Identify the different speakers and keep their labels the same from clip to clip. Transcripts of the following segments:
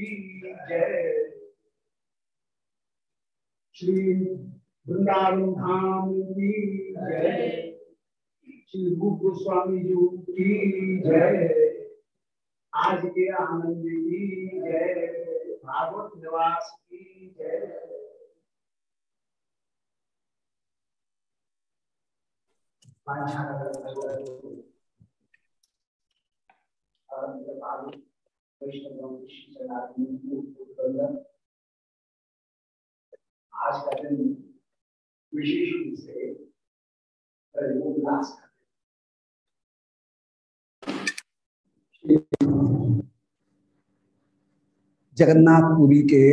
Speaker 1: की जय श्री वृंदावन धाम की जय। श्री रूप गोस्वामी जी की जय। आज के आनंद की जय। भागवत निवास की जय। आज का दिन विशेष रूप से उल्लास जगन्नाथपुरी के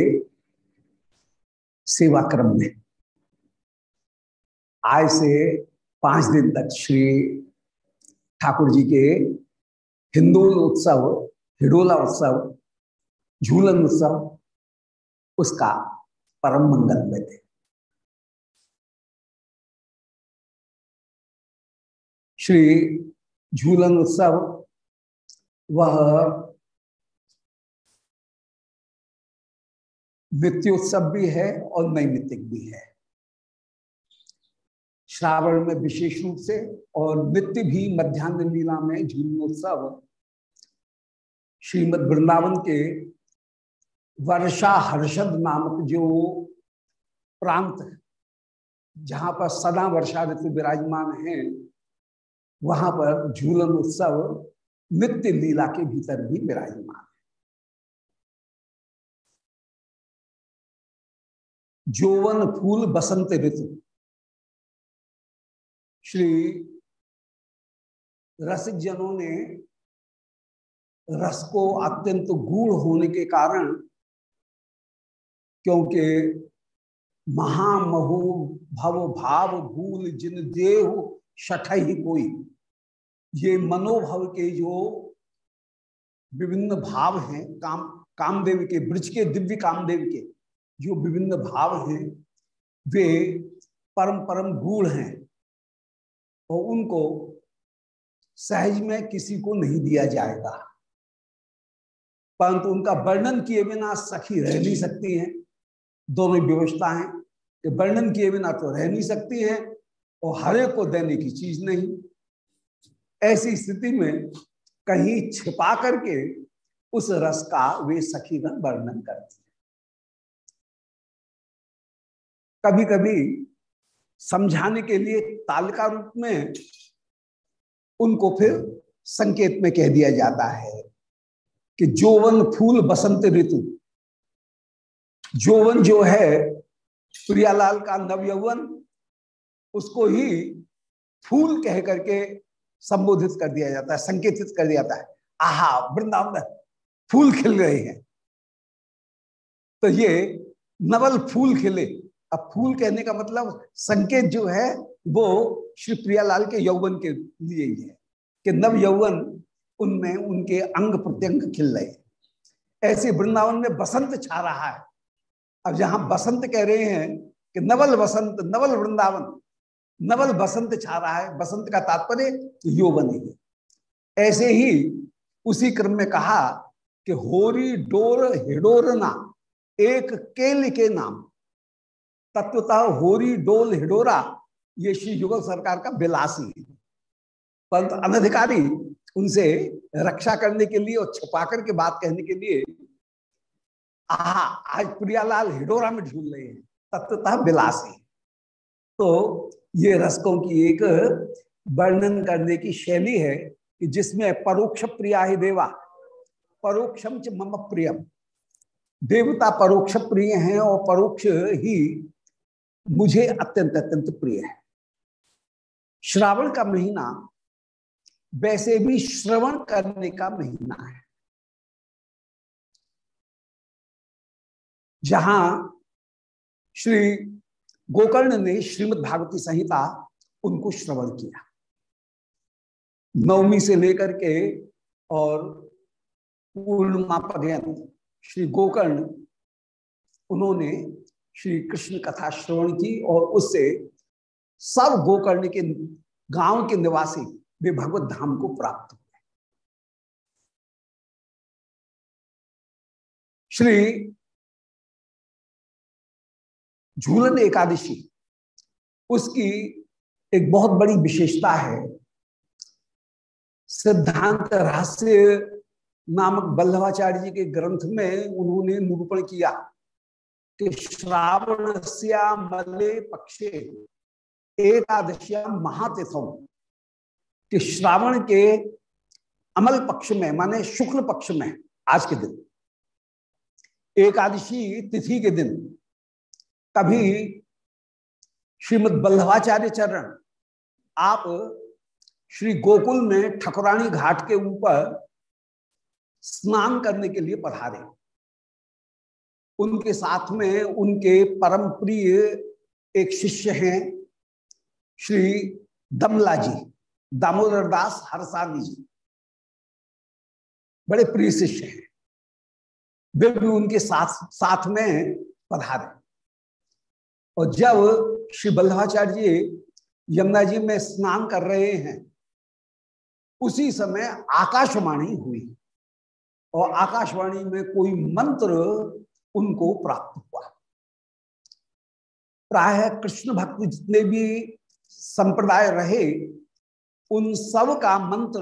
Speaker 1: सेवा क्रम में आज से पाँच दिन तक श्री ठाकुर जी के हिंदोल उत्सव हिडोला उत्सव, झूलन उत्सव, उसका परम मंगल में थे। श्री झूलन उत्सव, वह नित्योत्सव भी है और नैमित्तिक भी है। श्रावण में विशेष रूप से और नित्य भी मध्यान्ह लीला में झूलोत्सव श्रीमद वृंदावन के वर्षा हर्षद नामक जो प्रांत है, जहाँ पर सदा वर्षा ऋतु विराजमान है, वहाँ पर झूलन उत्सव नित्य लीला के भीतर भी विराजमान है। जोवन फूल बसंत ऋतु। श्री रसिक जनों ने रस को अत्यंत गूढ़ होने के कारण क्योंकि महामहु भव भाव भूल जिन देह शठ ही कोई। ये मनोभव के जो विभिन्न भाव हैं, काम, कामदेव के, ब्रज के, दिव्य कामदेव के, जो विभिन्न भाव हैं, वे परम परम गूढ़ हैं और उनको सहज में किसी को नहीं दिया जाएगा। परंतु उनका वर्णन किए बिना सखी रह नहीं सकती हैं। दोनों व्यवस्था है कि वर्णन किए बिना तो रह नहीं सकती हैं और हरे को देने की चीज़ नहीं। ऐसी स्थिति में कहीं छिपा करके उस रस का वे सखीगण वर्णन करती है। कभी कभी समझाने के लिए तालिका रूप में उनको फिर संकेत में कह दिया जाता है। कि जोवन फूल बसंत ऋतु। जोवन जो है, प्रियालाल का नव यौवन, उसको ही फूल कह करके संबोधित कर दिया जाता है, संकेतित कर दिया जाता है। आहा, वृंदावन फूल खिल रहे हैं। तो ये नवल फूल खिले। अब फूल कहने का मतलब संकेत जो है, वो श्री प्रियालाल के यौवन के लिए ही है। कि नव यौवन उनमें उनके अंग प्रत्यंग खिल रहे ऐसे वृंदावन में बसंत छा रहा है। अब जहाँ बसंत कह रहे हैं कि नवल बसंत, नवल वृंदावन, नवल बसंत छा रहा है। बसंत का तात्पर्य यौवन ही ऐसे ही उसी क्रम में कहा कि होरी डोर हिडोरना एक केल के नाम। तत्वतः होरी डोल हिडोरा, ये श्री युगल सरकार का बिलासी है। परंतु अनधिकारी उनसे रक्षा करने के लिए और छुपा करके बात कहने के लिए, आहा, आज प्रियालाल हिडोरा में झूल रहे हैं, तत्वतः बिलासी। तो ये रसकों की एक वर्णन करने की शैली है कि जिसमें परोक्ष प्रिया ही देवा, परोक्षम च मम प्रियम। देवता परोक्ष प्रिय हैं और परोक्ष ही मुझे अत्यंत अत्यंत प्रिय है। श्रावण का महीना वैसे भी श्रवण करने का महीना है। जहाँ श्री गोकर्ण ने श्रीमद् भागवती संहिता उनको श्रवण किया। नवमी से लेकर के और पूर्णिमा पर्यंत श्री गोकर्ण, उन्होंने श्री कृष्ण कथा श्रवण की और उससे सब गोकर्ण के गाँव के निवासी वे भगवत धाम को प्राप्त हुए। श्री झूलन एकादशी, उसकी एक बहुत बड़ी विशेषता है। सिद्धांत रहस्य नामक बल्लभाचार्य जी के ग्रंथ में उन्होंने निरूपण किया कि श्रावण मले पक्षे, एकादशिया महातिथम कि श्रावण के अमल पक्ष में, माने शुक्ल पक्ष में, आज के दिन, एकादशी तिथि के दिन कभी श्रीमद बल्लभाचार्य चरण, आप श्री गोकुल में ठकुरानी घाट के ऊपर स्नान करने के लिए पधारे। उनके साथ में उनके परम प्रिय एक शिष्य हैं, श्री दमला जी। दामोदर दास हरसानी जी बड़े प्रिय शिष्य हैं। वे भी उनके साथ साथ में पधारे। और जब श्री बल्लभाचार्य जी यमुना जी में स्नान कर रहे हैं, उसी समय आकाशवाणी हुई। और आकाशवाणी में कोई मंत्र उनको प्राप्त हुआ। प्राय कृष्ण भक्त जितने भी संप्रदाय रहे उन सब का मंत्र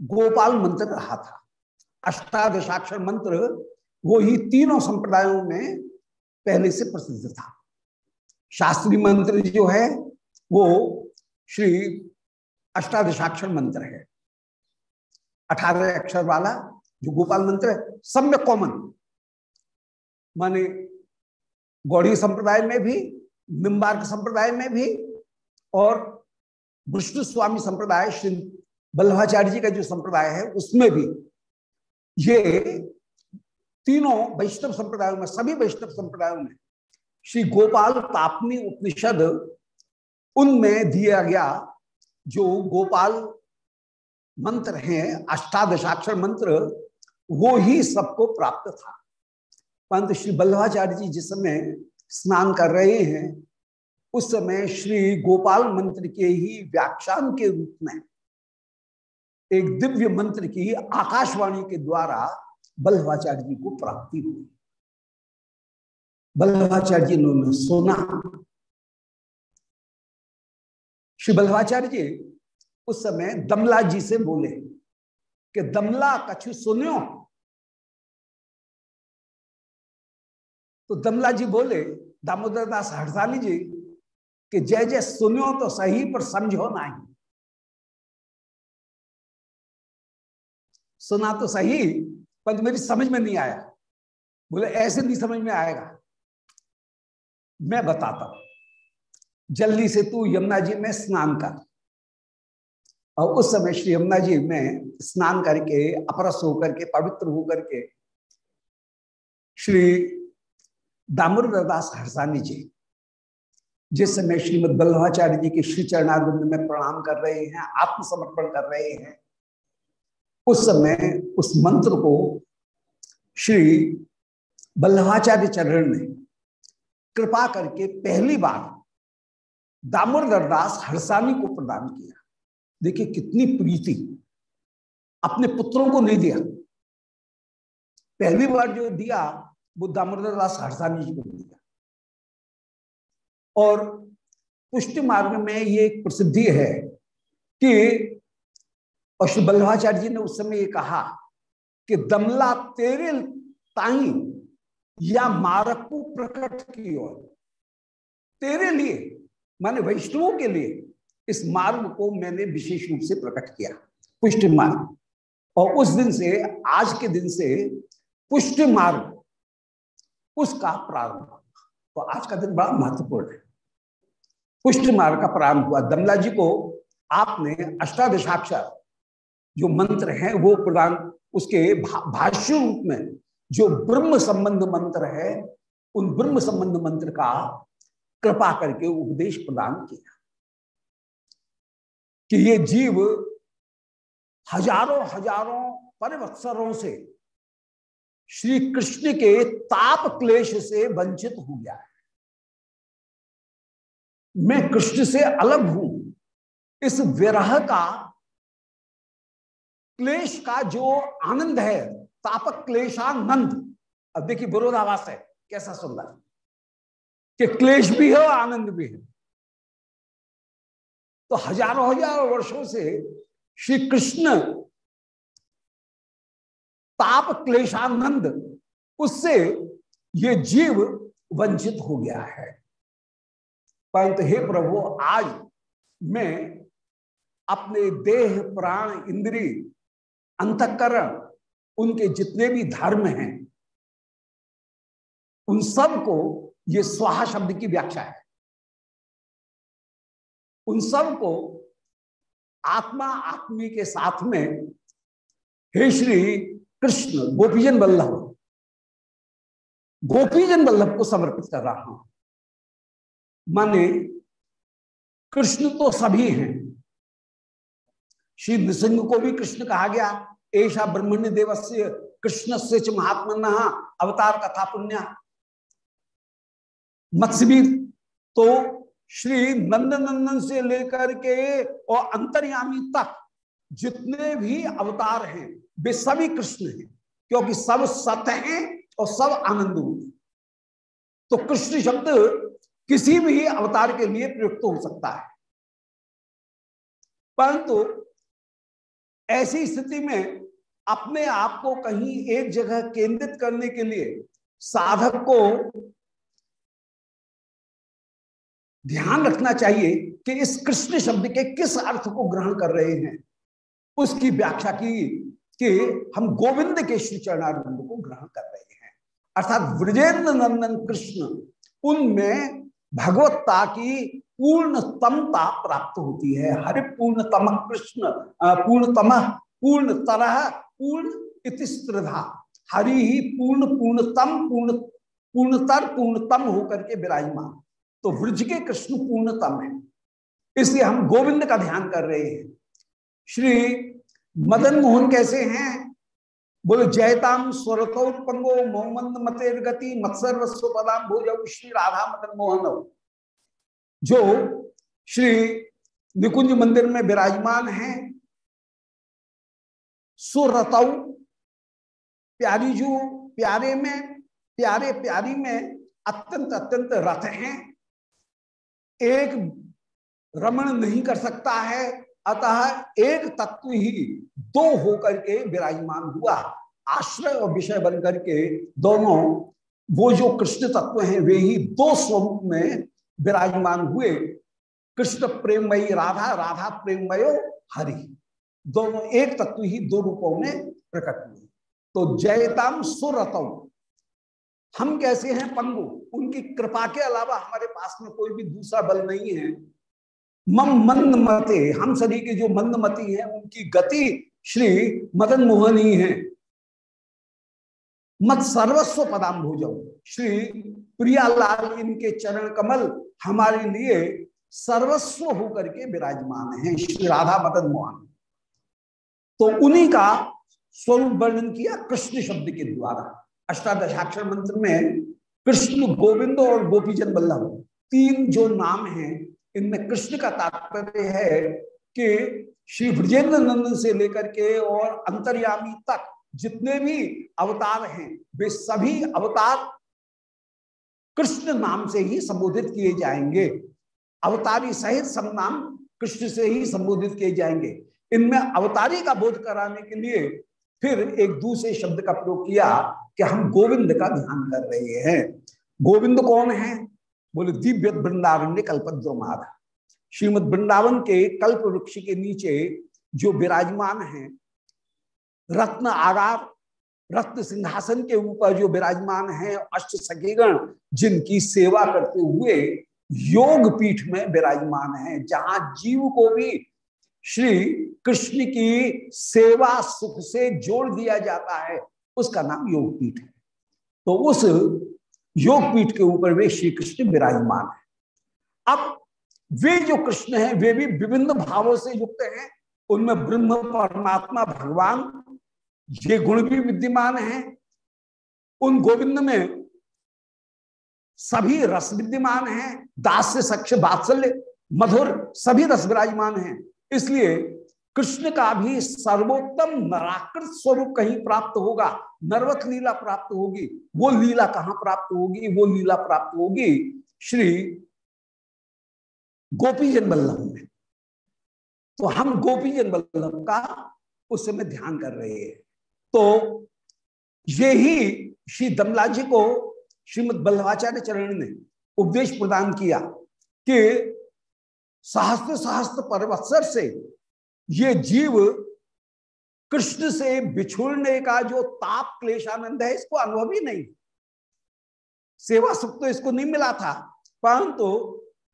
Speaker 1: गोपाल मंत्र रहा था। अष्टादशाक्षर मंत्र वो ही तीनों संप्रदायों में पहले से प्रसिद्ध था। शास्त्रीय मंत्र जो है, वो श्री अष्टादशाक्षर मंत्र है। अठारह अक्षर वाला जो गोपाल मंत्र है सब में कॉमन। माने गौड़ी संप्रदाय में भी, निम्बार्क संप्रदाय में भी और विष्णु स्वामी संप्रदाय, श्री बल्लभाचार्य जी का जो संप्रदाय है, उसमें भी ये तीनों वैष्णव संप्रदायों में, सभी वैष्णव संप्रदायों में, श्री गोपाल तापनी उपनिषद, उनमें दिया गया जो गोपाल मंत्र हैं, अष्टादशाक्षर मंत्र, वो ही सबको प्राप्त था। परंतु श्री बल्लभाचार्य जी जिस समय स्नान कर रहे हैं उस समय श्री गोपाल मंत्र के ही व्याख्यान के रूप में, एक दिव्य मंत्र की आकाशवाणी के द्वारा बल्लभाचार्य जी को प्राप्ति हुई। बल्लभाचार्य जी ने सुना। श्री बल्लभाचार्य जी उस समय दमला जी से बोले कि, दमला कछु सुनियो? तो दमला जी बोले, दामोदर दास हड़साली जी कि जय जय सुनो तो सही, पर समझो नहीं। सुना तो सही, पर मेरी समझ में नहीं आया। बोले, ऐसे नहीं समझ में आएगा। मैं बताता हूँ। जल्दी से तू यमुना जी में स्नान कर। और उस समय श्री यमुना जी में स्नान करके, अपरस होकर के, पवित्र होकर के, श्री दामोदर दास हरसानी जी जिस समय श्रीमद बल्लभाचार्य जी के श्री चरणारिंद में प्रणाम कर रहे हैं, आत्मसमर्पण कर रहे हैं, उस समय उस मंत्र को श्री बल्लभाचार्य चरण ने कृपा करके पहली बार दामोदर दास हरसानी को प्रदान किया। देखिए कितनी प्रीति, अपने पुत्रों को नहीं दिया। पहली बार जो दिया, वो दामोदर दास हरसानी जी को दिया। और पुष्टि मार्ग में ये एक प्रसिद्धि है कि श्री बल्लभाचार्य जी ने उस समय ये कहा कि दमला तेरे ताई या मारक को प्रकट की ओर। तेरे लिए, माने वैष्णवों के लिए इस मार्ग को मैंने विशेष रूप से प्रकट किया, पुष्ट मार्ग। और उस दिन से, आज के दिन से पुष्ट मार्ग उसका प्रारंभ। तो आज का दिन बड़ा महत्वपूर्ण है। पुष्ट मार्ग का प्रारंभ हुआ। दमला जी को आपने अष्टादशाक्षर जो मंत्र हैं, वो प्रदान, उसके भाष्य रूप में जो ब्रह्म संबंध मंत्र है, उन ब्रह्म संबंध मंत्र का कृपा करके उपदेश प्रदान किया। कि ये जीव हज़ारों हज़ारों परिवत्सरों से श्री कृष्ण के ताप क्लेश से वंचित हो गया है। मैं कृष्ण से अलग हूँ। इस विरह का, क्लेश का जो आनंद है, तापक क्लेशानंद। अब देखिए विरोधावास है, कैसा सुंदर। कि क्लेश भी है और आनंद भी है। तो हज़ारों हज़ारों वर्षों से श्री कृष्ण ताप क्लेशानंद, उससे ये जीव वंचित हो गया है। परंतु हे प्रभु, आज मैं अपने देह, प्राण, इंद्री, अंतकरण, उनके जितने भी धर्म हैं, उन सबको ये स्वाहा शब्द की व्याख्या है। उन सबको आत्मा, आत्मी के साथ में, हे श्री कृष्ण, गोपीजन वल्लभ गोपीजन वल्लभ को समर्पित कर रहा हूँ। माने कृष्ण तो सभी हैं। श्री नृसिंह को भी कृष्ण कहा गया ऐसा ब्रह्मण्य देवस्य कृष्ण से च महात्मा अवतार कथा पुण्य। मत्स्यवीर तो श्री नंद नंदन से लेकर के और अंतर्यामी तक जितने भी अवतार हैं, वे सभी कृष्ण हैं, क्योंकि सब सत्य हैं और सब आनंद रूप तो कृष्ण शब्द किसी भी अवतार के लिए प्रयुक्त हो सकता है। परंतु ऐसी स्थिति में अपने आप को कहीं एक जगह केंद्रित करने के लिए साधक को ध्यान रखना चाहिए कि इस कृष्ण शब्द के किस अर्थ को ग्रहण कर रहे हैं। उसकी व्याख्या की कि हम गोविंद के श्री चरणारिंद को ग्रहण कर रहे हैं। अर्थात ब्रजेंद्र नंदन कृष्ण उनमें भगवत्ता की पूर्णतमता प्राप्त होती है। हरि पूर्णतम कृष्ण पूर्णतम पूर्ण तरह पूर्ण इतिस्त्रधा। हरि ही पूर्ण, पूर्णतम, पूर्ण, पूर्णतर, पूर्णतम होकर के विराजमान। तो व्रज के कृष्ण पूर्णतम है। इसलिए हम गोविंद का ध्यान कर रहे हैं। श्री मदन मोहन कैसे हैं? बोले जयताम स्वरतौर पंगो मोहम्मद मतेर गति मत्सर पदाम भोज श्री राधा मदन मोहन। जो श्री निकुंज मंदिर में विराजमान हैं सुरतौ प्यारी जो प्यारे में, प्यारे प्यारी में अत्यंत अत्यंत रथ हैं। एक रमण नहीं कर सकता है अतः एक तत्व ही दो होकर के विराजमान हुआ। आश्रय और विषय बन करके दोनों, वो जो कृष्ण तत्व हैं, वे ही दो स्वरूप में विराजमान हुए। कृष्ण प्रेममयी राधा राधा प्रेममयो हरि। दोनों एक तत्व ही दो रूपों में प्रकट हुए। तो जयताम सुरतम हम कैसे हैं पंगु? उनकी कृपा के अलावा हमारे पास में कोई भी दूसरा बल नहीं है। मम मंद मते, हम सभी के जो मंद मती है, उनकी गति श्री मदन मोहनी है। मत सर्वस्व पदाम भोजो श्री प्रियालाल इनके चरण कमल हमारे लिए सर्वस्व होकर के विराजमान है, श्री राधा मदन मोहन। तो उन्हीं का स्वरूप वर्णन किया कृष्ण शब्द के द्वारा। अष्टादशाक्षर मंत्र में कृष्ण गोविंद और गोपीचंद वल्लभ, तीन जो नाम हैं इनमें कृष्ण का तात्पर्य है कि श्री ब्रजेंद्र नंदन से लेकर के और अंतर्यामी तक जितने भी अवतार हैं, वे सभी अवतार कृष्ण नाम से ही संबोधित किए जाएँगे। अवतारी सहित सब नाम कृष्ण से ही संबोधित किए जाएँगे। इनमें अवतारी का बोध कराने के लिए फिर एक दूसरे शब्द का प्रयोग किया कि हम गोविंद का ध्यान कर रहे हैं। गोविंद कौन है? बोले दिव्य वृंदावन ने कल्पद्रुमाध श्रीमद वृंदावन के कल्प वृक्ष के नीचे जो विराजमान है, रत्न आगार, रत्न सिंहासन के ऊपर जो विराजमान है, अष्ट सखीगण, जिनकी सेवा करते हुए योग पीठ में विराजमान है, जहाँ जीव को भी श्री कृष्ण की सेवा सुख से जोड़ दिया जाता है, उसका नाम योग पीठ है। तो उस योग पीठ के ऊपर वे श्री कृष्ण विराजमान है। अब वे जो कृष्ण हैं, वे भी विभिन्न भावों से युक्त हैं। उनमें ब्रह्म, परमात्मा, भगवान, ये गुण भी विद्यमान हैं। उन गोविंद में सभी रस विद्यमान हैं। दास से सक्ष बात्सल्य, मधुर सभी रस विराजमान हैं। इसलिए कृष्ण का भी सर्वोत्तम नराकृत स्वरूप कहीं प्राप्त होगा। नर्वत लीला प्राप्त होगी। वो लीला कहाँ प्राप्त होगी? वो लीला प्राप्त होगी श्री गोपीजन बल्लभ में। तो हम गोपीजन बल्लभ का उस समय ध्यान कर रहे हैं। तो ये ही श्री दमला जी को श्रीमद बल्लभाचार्य चरण ने उपदेश प्रदान किया कि सहस्त्र सहस्त्र परवत्सर से ये जीव कृष्ण से बिछुड़ने का जो ताप क्लेशानंद है, इसको अनुभव ही नहीं। सेवा सुख तो इसको नहीं मिला था, परंतु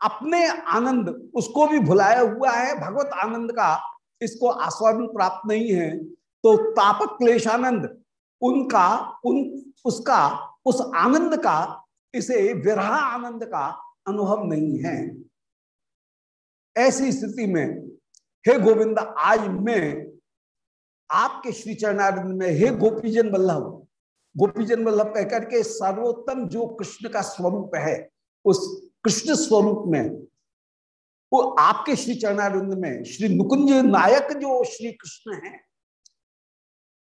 Speaker 1: अपने आनंद उसको भी भुलाया हुआ है, भगवत आनंद का इसको आस्वादन प्राप्त नहीं है तो तापक क्लेशानंद उनका, उन, उसका, उस आनंद का, इसे विरह आनंद का अनुभव नहीं है। ऐसी स्थिति में, हे गोविंद, आज मैं आपके श्री चरणारिंद में, हे गोपीजन वल्लभ गोपीजन वल्लभ कहकर के सर्वोत्तम जो कृष्ण का स्वरूप है, उस कृष्ण स्वरूप में, वो आपके श्री चरणारिंद में, श्री नुकुंज नायक जो श्री कृष्ण है,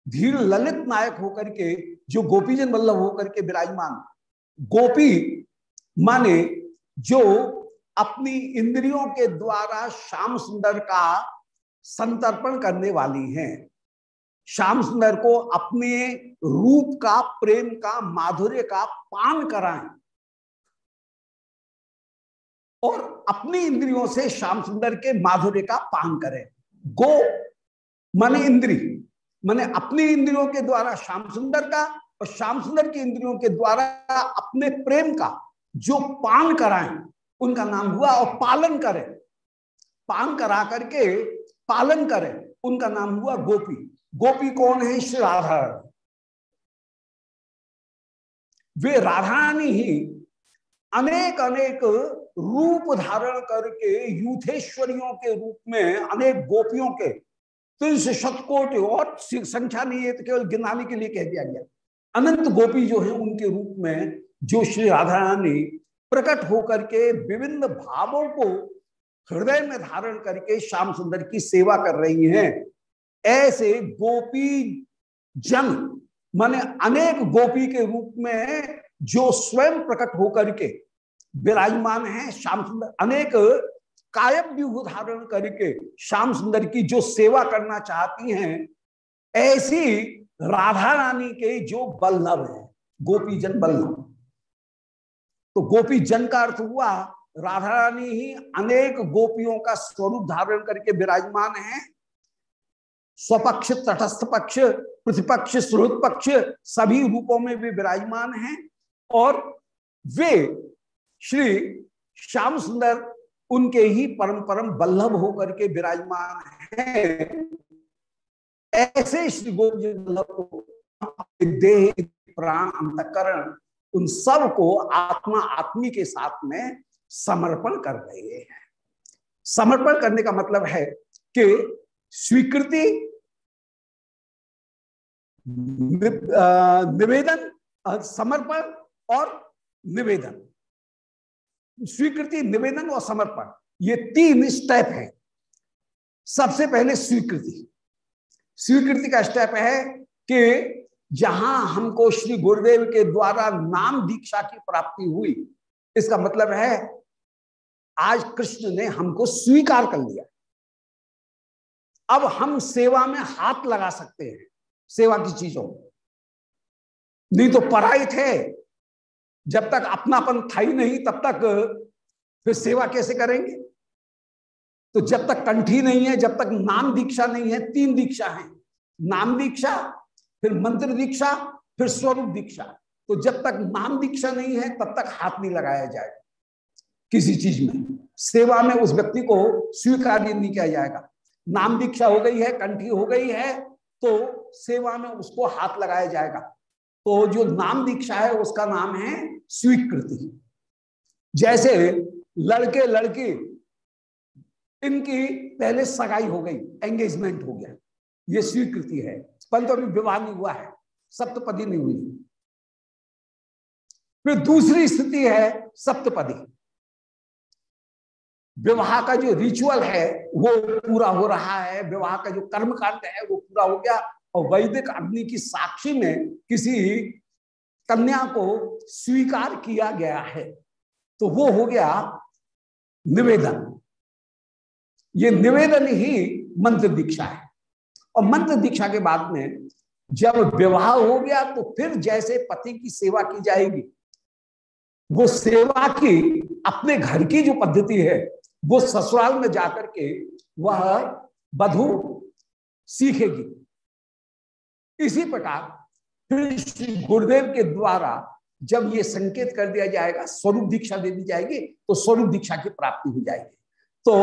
Speaker 1: धीर ललित नायक होकर के, जो गोपीजन वल्लभ होकर के विराजमान, गोपी माने जो अपनी इंद्रियों के द्वारा श्याम सुंदर का संतर्पण करने वाली हैं। श्याम सुंदर को अपने रूप का, प्रेम का, माधुर्य का पान कराएँ। और अपनी इंद्रियों से श्याम सुंदर के माधुर्य का पान करें। गो, माने इंद्री, माने अपनी इंद्रियों के द्वारा श्याम सुंदर का और श्याम सुंदर की इंद्रियों के द्वारा अपने प्रेम का जो पान कराएँ, उनका नाम हुआ और पालन करें। पान करा करके पालन करें, उनका नाम हुआ गोपी। गोपी कौन है? श्री राधा। वे राधारानी ही अनेक अनेक रूप धारण करके यूथेश्वरियों के रूप में अनेक गोपियों के तीस शतकोट और संख्या नहीं है तो केवल गिनाने के लिए कह दिया गया। अनंत गोपी जो है, उनके रूप में जो श्री राधा रानी प्रकट होकर के विभिन्न भावों को हृदय में धारण करके श्याम सुंदर की सेवा कर रही हैं ऐसे गोपी जन माने अनेक गोपी के रूप में जो स्वयं प्रकट होकर के विराजमान है, श्याम सुंदर, अनेक कायम व्यूह धारण करके श्याम सुंदर की जो सेवा करना चाहती हैं, ऐसी राधा रानी के जो बल्लभ है, गोपी जन बल्लभ तो गोपी जन का अर्थ हुआ, राधा रानी ही अनेक गोपियों का स्वरूप धारण करके विराजमान है स्वपक्ष तटस्थ पक्ष प्रतिपक्ष श्रोत पक्ष सभी रूपों में भी विराजमान हैं और वे श्री श्याम सुंदर उनके ही परम परम बल्लभ होकर के विराजमान हैं। ऐसे श्री गोविंद को देह, प्राण, अंतकरण उन सबको आत्मा, आत्मी के साथ में समर्पण कर रहे हैं। समर्पण करने का मतलब है कि स्वीकृति निवेदन समर्पण और निवेदन। स्वीकृति, निवेदन और समर्पण, ये तीन स्टेप है। सबसे पहले स्वीकृति। स्वीकृति का स्टेप है कि जहाँ हमको श्री गुरुदेव के द्वारा नाम दीक्षा की प्राप्ति हुई, इसका मतलब है आज कृष्ण ने हमको स्वीकार कर लिया। अब हम सेवा में हाथ लगा सकते हैं। सेवा की चीज़ों। नहीं तो पढ़ाई थे। जब तक अपनापन था ही नहीं, तब तक फिर सेवा कैसे करेंगे? तो जब तक कंठी नहीं है, जब तक नाम दीक्षा नहीं है, तीन दीक्षा है। नाम दीक्षा, फिर मंत्र दीक्षा, फिर स्वरूप दीक्षा। तो जब तक नाम दीक्षा नहीं है, तब तक हाथ नहीं लगाया जाएगा किसी चीज़ में। सेवा में उस व्यक्ति को स्वीकार नहीं किया जाएगा। नाम दीक्षा हो गई है, कंठी हो गई है तो सेवा में उसको हाथ लगाया जाएगा। तो जो नाम दीक्षा है, उसका नाम है स्वीकृति। जैसे लड़के लड़की इनकी पहले सगाई हो गई एंगेजमेंट हो गया। ये स्वीकृति है। परंतु अभी विवाह नहीं हुआ है। सप्तपदी नहीं हुई। फिर दूसरी स्थिति है सप्तपदी। विवाह का जो रिचुअल है, वो पूरा हो रहा है। विवाह का जो कर्म कांड है, वो पूरा हो गया। और वैदिक अग्नि की साक्षी में किसी कन्या को स्वीकार किया गया है। तो वो हो गया निवेदन। ये निवेदन ही मंत्र दीक्षा है। और मंत्र दीक्षा के बाद में जब विवाह हो गया तो फिर जैसे पति की सेवा की जाएगी, वो सेवा की अपने घर की जो पद्धति है, वो ससुराल में जाकर के वह वधु सीखेगी। इसी प्रकार फिर श्री गुरुदेव के द्वारा जब ये संकेत कर दिया जाएगा, स्वरूप दीक्षा दे दी जाएगी तो स्वरूप दीक्षा की प्राप्ति हो जाएगी। तो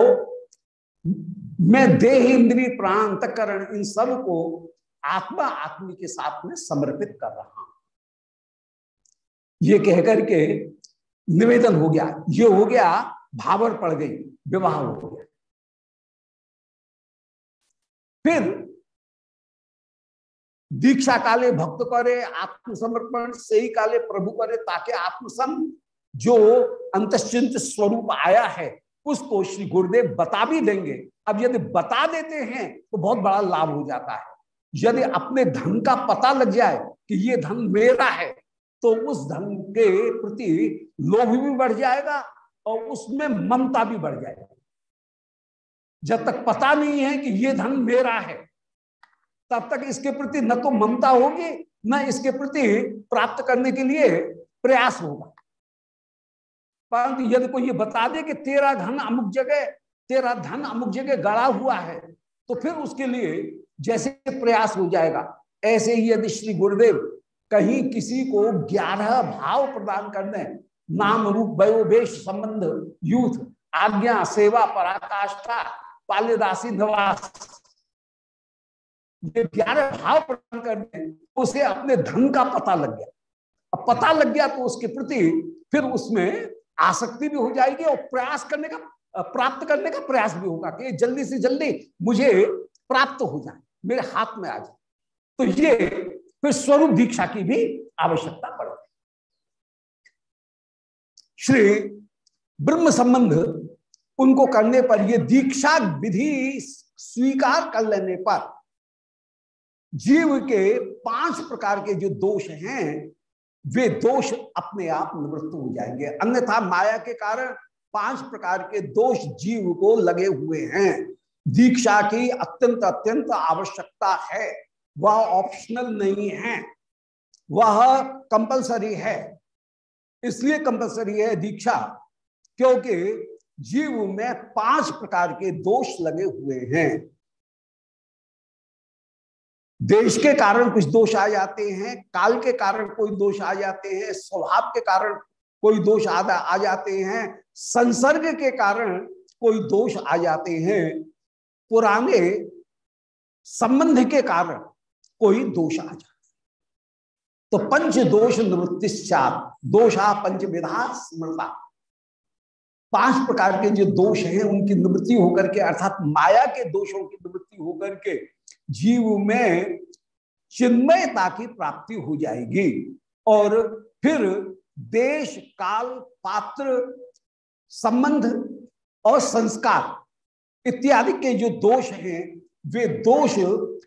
Speaker 1: मैं देह इंद्री प्राण तकरण इन सबको आत्मा आत्मी के साथ में समर्पित कर रहा हूँ। ये कहकर के निवेदन हो गया। ये हो गया, भावर पड़ गई, विवाह हो गया। फिर दीक्षा काले भक्त करे, आत्मसमर्पण से ही काले प्रभु करे, ताकि आत्मसम जो अंतश्चिंत स्वरूप आया है, उसको श्री गुरुदेव बता भी देंगे। अब यदि बता देते हैं तो बहुत बड़ा लाभ हो जाता है। यदि अपने धन का पता लग जाए कि ये धन मेरा है तो उस धन के प्रति लोभ भी बढ़ जाएगा और उसमें ममता भी बढ़ जाएगी। जब तक पता नहीं है कि ये धन मेरा है तब तक इसके प्रति न तो ममता होगी, न इसके प्रति प्राप्त करने के लिए प्रयास होगा। परंतु यदि कोई ये बता दे कि तेरा धन अमुक जगह, तेरा धन अमुक जगह गड़ा हुआ है तो फिर उसके लिए जैसे प्रयास हो जाएगा, ऐसे ही यदि श्री गुरुदेव कहीं किसी को ग्यारह भाव प्रदान करने, नाम रूप वयोवेश संबंध, यूथ, आज्ञा, सेवा, पराकाष्ठा पाल्यदासी निवास ये भाव प्रदान करने उसे अपने धन का पता लग गया। अब पता लग गया तो उसके प्रति फिर उसमें आसक्ति भी हो जाएगी और प्रयास करने का प्राप्त करने का प्रयास भी होगा कि जल्दी से जल्दी मुझे प्राप्त हो जाए, मेरे हाथ में आ जाए। तो ये फिर स्वरूप दीक्षा की भी आवश्यकता पड़ेगी श्री ब्रह्म संबंध उनको करने पर यह दीक्षा विधि स्वीकार कर लेने पर जीव के पाँच प्रकार के जो दोष हैं, वे दोष अपने आप निवृत्त हो जाएँगे। अन्यथा माया के कारण पाँच प्रकार के दोष जीव को लगे हुए हैं। दीक्षा की अत्यंत अत्यंत आवश्यकता है। वह ऑप्शनल नहीं है। वह कंपलसरी है। इसलिए कंपलसरी है दीक्षा, क्योंकि जीव में पाँच प्रकार के दोष लगे हुए हैं। देश के कारण कुछ दोष आ जाते हैं काल के कारण कोई दोष आ जाते हैं स्वभाव के कारण कोई दोष आ, आ जाते हैं संसर्ग के कारण कोई दोष आ जाते हैं पुराने संबंध के कारण कोई दोष आ जाता तो पंच दोष निवृत्तिश्चात दोषा पंच विधा स्मृता। पाँच प्रकार के जो दोष हैं उनकी निवृत्ति होकर के अर्थात माया के दोषों की निवृत्ति होकर के जीव में चिन्मयता की प्राप्ति हो जाएगी। और फिर देश, काल, पात्र, संबंध और संस्कार इत्यादि के जो दोष हैं, वे दोष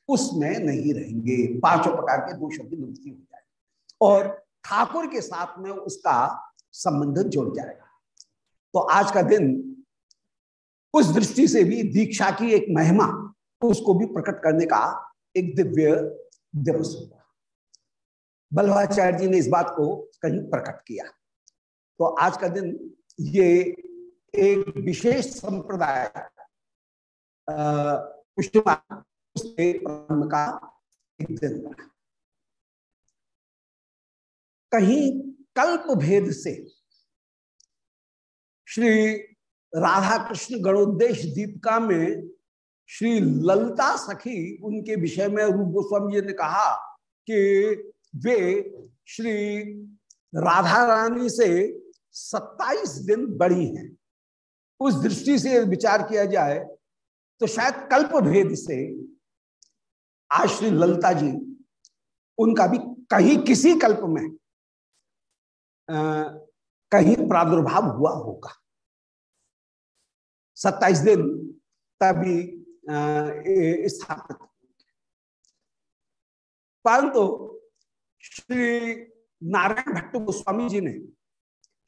Speaker 1: उसमें नहीं रहेंगे। पाँचों प्रकार के दोषों की निवृत्ति हो जाएगी। और ठाकुर के साथ में उसका संबंध जुड़ जाएगा। तो आज का दिन उस दृष्टि से भी दीक्षा की एक महिमा उसको भी प्रकट करने का एक दिव्य दिवस होगा। बल्लभाचार्य जी ने इस बात को कहीं प्रकट किया। तो आज का दिन ये एक विशेष संप्रदाय का एक दिन कहीं कल्प भेद से श्री राधा कृष्ण गणोदेश दीपिका में श्री ललता सखी उनके विषय में रूप गोस्वामी जी ने कहा कि वे श्री राधा रानी से 27 दिन बड़ी हैं। उस दृष्टि से विचार किया जाए तो शायद कल्प भेद से आज श्री ललता जी उनका भी कहीं किसी कल्प में आ, कहीं प्रादुर्भाव हुआ होगा। सत्ताईस दिन तभी स्थापित। परंतु श्री नारायण भट्ट गोस्वामी जी ने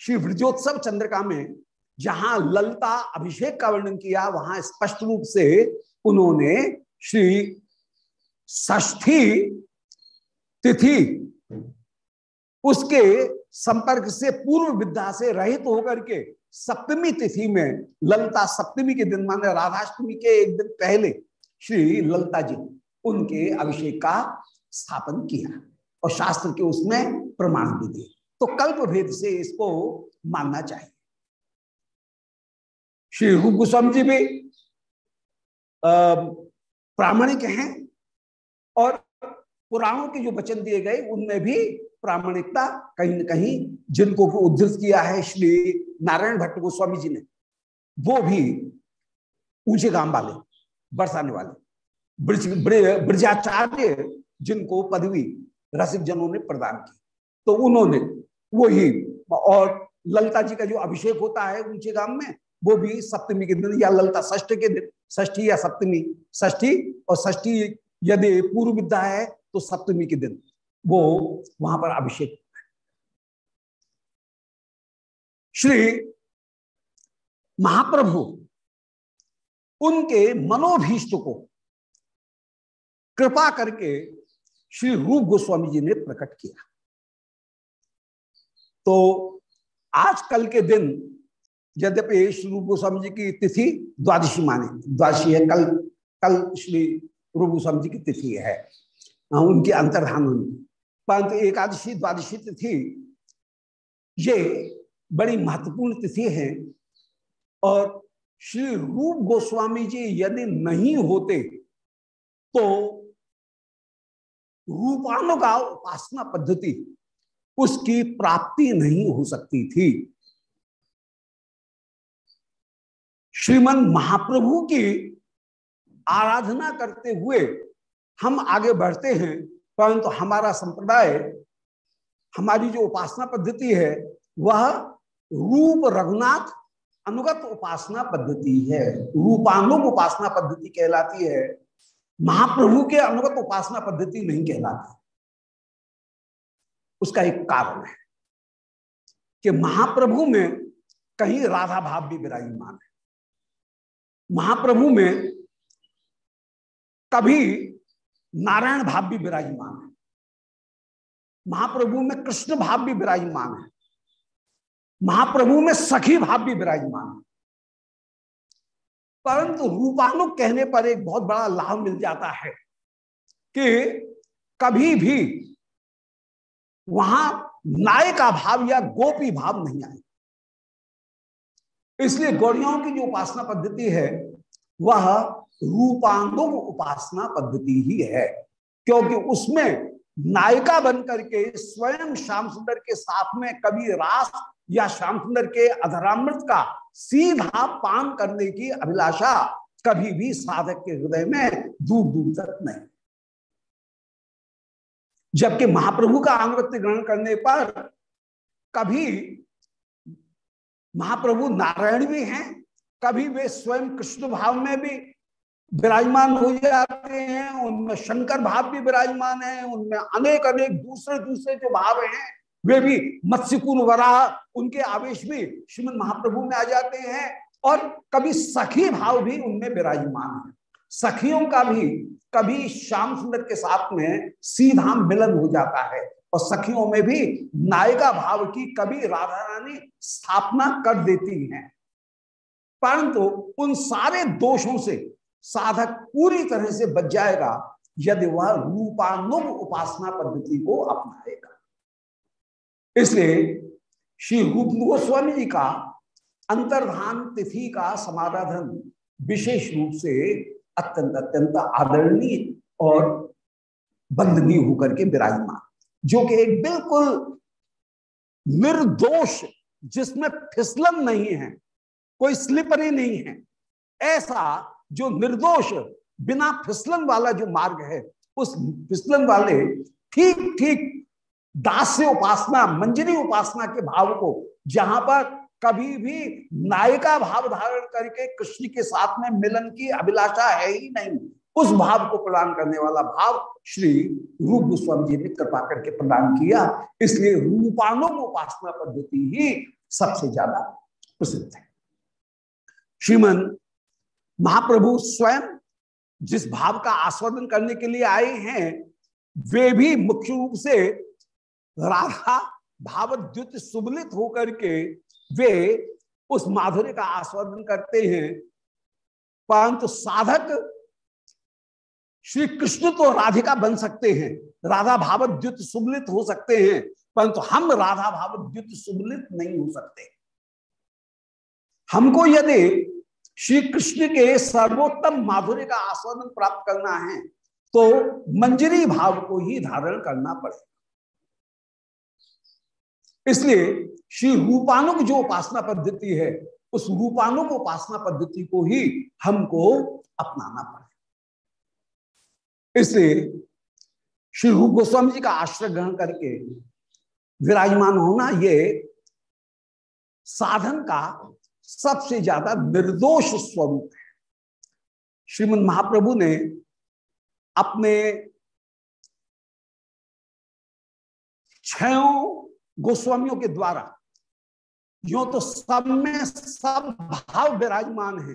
Speaker 1: श्री वृजोत्सव चंद्रिका में जहाँ ललता अभिषेक का वर्णन किया, वहाँ स्पष्ट रूप से उन्होंने श्री ष्ठी तिथि उसके संपर्क से पूर्व विद्या से रहित होकर के सप्तमी तिथि में ललता सप्तमी के दिन माने राधाष्टमी के एक दिन पहले श्री ललता जी उनके अभिषेक का स्थापन किया और शास्त्र के उसमें प्रमाण भी दिए। तो कल्प भेद से इसको मानना चाहिए। श्री रूप गोस्वामी जी भी प्रामाणिक हैं और पुराणों के जो वचन दिए गए उनमें भी प्रामाणिकता कहीं न कहीं जिनको उद्धृत किया है श्री नारायण भट्ट गोस्वामी जी ने, वो भी ऊँचे गाँव वाले, बरसाने वाले ब्रजाचार्य जिनको पदवी रसिक जनों ने प्रदान की। तो उन्होंने, वो ही, और ललता जी का जो अभिषेक होता है ऊँचे गाँव में, वो भी सप्तमी के दिन या ललता ष्ठ के दिन ष्ठी या सप्तमी ष्ठी और ष्ठी यदि पूर्व विद्या है तो सप्तमी के दिन वो वहाँ पर अभिषेक श्री महाप्रभु उनके मनोभीष्ट को कृपा करके श्री रूप गोस्वामी जी ने प्रकट किया। तो आज कल के दिन यद्यपि श्री रूप गोस्वामी जी की तिथि द्वादशी माने, द्वादशी है, कल कल श्री रूप गोस्वामी जी की तिथि है उनके अंतर्धान परंतु एकादशी, द्वादशी तिथि, ये बड़ी महत्वपूर्ण तिथि है। और श्री रूप गोस्वामी जी यदि नहीं होते तो रूपानुगा उपासना पद्धति उसकी प्राप्ति नहीं हो सकती थी। श्रीमन महाप्रभु की आराधना करते हुए हम आगे बढ़ते हैं, परंतु हमारा संप्रदाय, हमारी जो उपासना पद्धति है, वह रूप रघुनाथ अनुगत उपासना पद्धति है। रूपानुग उपासना पद्धति कहलाती है। महाप्रभु के अनुगत उपासना पद्धति नहीं कहलाती। उसका एक कारण है कि महाप्रभु में कहीं राधा भाव भी विराजमान है। महाप्रभु में कभी नारायण भाव भी विराजमान है। महाप्रभु में कृष्ण भाव भी विराजमान है। महाप्रभु में सखी भाव भी विराजमान परंतु रूपानुक कहने पर एक बहुत बड़ा लाभ मिल जाता है कि कभी भी वहाँ नायका भाव या गोपी भाव नहीं आए। इसलिए गौड़ियों की जो उपासना पद्धति है, वह रूपानुग उपासना पद्धति ही है, क्योंकि उसमें नायिका बन करके स्वयं श्याम सुंदर के साथ में कभी रास या श्याम सुंदर के अधरामृत का सीधा पान करने की अभिलाषा कभी भी साधक के हृदय में दूर दूर तक नहीं। जबकि महाप्रभु का अनुगत्य ग्रहण करने पर कभी महाप्रभु नारायण भी हैं, कभी वे स्वयं कृष्ण भाव में भी विराजमान हो जाते हैं, उनमें शंकर भाव भी विराजमान है, उनमें अनेक अनेक दूसरे दूसरे जो भाव हैं वे भी मत्स्यकुल वराह उनके आवेश भी श्रीमद महाप्रभु में आ जाते हैं और कभी सखी भाव भी उनमें विराजमान है। सखियों का भी कभी श्याम सुंदर के साथ में सीधा मिलन हो जाता है और सखियों में भी नायिका भाव की कभी राधा रानी स्थापना कर देती हैं। परंतु उन सारे दोषों से साधक पूरी तरह से बच जाएगा, यदि वह रूपानुग उपासना पद्धति को अपनाएगा। इसलिए श्री रूप गोस्वामी जी का अंतर्धान तिथि का समाराधन विशेष रूप से अत्यंत अत्यंत आदरणीय और बंदनीय होकर के विराजमान, जो कि एक बिल्कुल निर्दोष, जिसमें फिसलन नहीं है, कोई स्लिपरी नहीं है, ऐसा जो निर्दोष, बिना फिसलन वाला जो मार्ग है, उस फिसलन वाले ठीक ठीक दास्य उपासना, मंजरी उपासना के भाव को, जहाँ पर कभी भी नायिका भाव धारण करके कृष्ण के साथ में मिलन की अभिलाषा है ही नहीं, उस भाव को प्रदान करने वाला भाव श्री रूप गोस्वामी जी ने कृपा करके प्रदान किया। इसलिए रूपानुग उपासना पद्धति ही सबसे ज़्यादा प्रसिद्ध है। श्रीमन महाप्रभु स्वयं जिस भाव का आस्वादन करने के लिए आए हैं, वे भी मुख्य रूप से राधा भावद्युत सुबलित होकर के वे उस माधुर्य का आस्वादन करते हैं। परंतु साधक श्री कृष्ण तो राधिका बन सकते हैं, राधा भावद्युत सुबलित हो सकते हैं, परंतु हम राधा भावद्युत सुबलित नहीं हो सकते। हमको यदि श्री कृष्ण के सर्वोत्तम माधुर्य का आस्वादन प्राप्त करना है तो मंजरी भाव को ही धारण करना पड़ेगा। इसलिए श्री रूपानुक जो उपासना पद्धति है, उस रूपानुक उपासना पद्धति को ही हमको अपनाना पड़े इसलिए श्री रूप गोस्वामी जी का आश्रय ग्रहण करके विराजमान होना ये साधन का सबसे ज़्यादा निर्दोष स्वरूप है। श्रीमद महाप्रभु ने अपने छयों गोस्वामियों के द्वारा। यो तो सब में सब भाव विराजमान है,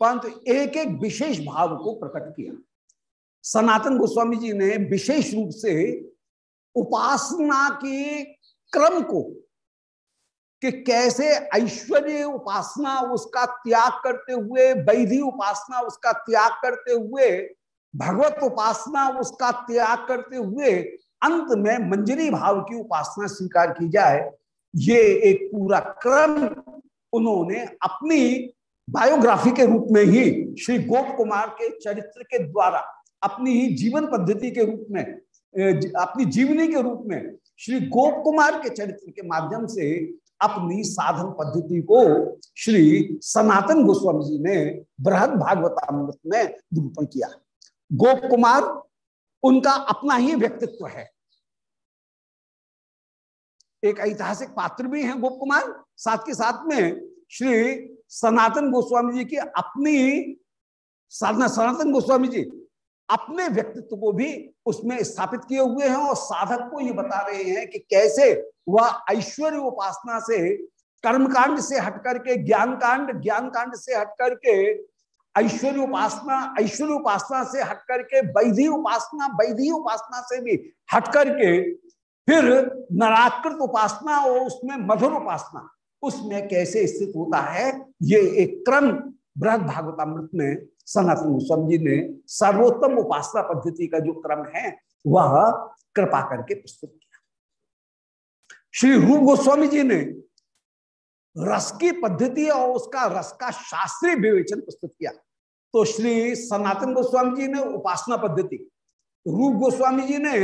Speaker 1: परंतु एक एक विशेष भाव को प्रकट किया। सनातन गोस्वामी जी ने विशेष रूप से उपासना के क्रम को, कि कैसे ऐश्वर्य उपासना उसका त्याग करते हुए, वैधि उपासना उसका त्याग करते हुए, भगवत उपासना उसका त्याग करते हुए अंत में मंजरी भाव की उपासना स्वीकार की जाए, ये एक पूरा क्रम उन्होंने अपनी बायोग्राफी के रूप में ही श्री गोप कुमार के चरित्र के द्वारा अपनी ही जीवन पद्धति के रूप में अपनी जीवनी के रूप में श्री गोप कुमार के चरित्र के माध्यम से अपनी साधन पद्धति को श्री सनातन गोस्वामी जी ने बृहद भागवतामृत में निरूपण किया। गोप कुमार उनका अपना ही व्यक्तित्व है। एक ऐतिहासिक पात्र भी हैं गोप कुमार। साथ के साथ में श्री सनातन गोस्वामी जी की अपनी साधना, सनातन गोस्वामी जी अपने व्यक्तित्व को भी उसमें स्थापित किए हुए हैं और साधक को ये बता रहे हैं कि कैसे वह ऐश्वर्य उपासना से कर्मकांड से हट करके ज्ञान कांड ज्ञान कांड से हट करके ऐश्वर्य उपासना ऐश्वर्य उपासना से हट करके वैधि उपासना वैधि उपासना से भी हट करके फिर नराकृत उपासना और उसमें मधुर उपासना, उसमें कैसे स्थित होता है? ये एक क्रम बृहद भागवतामृत में सनातन गोस्वामी जी ने सर्वोत्तम उपासना पद्धति का जो क्रम है, वह कृपा करके प्रस्तुत किया। श्री रूप गोस्वामी जी ने रस की पद्धति और उसका रस का शास्त्रीय विवेचन प्रस्तुत किया। तो श्री सनातन गोस्वामी जी ने उपासना पद्धति, रूप गोस्वामी जी ने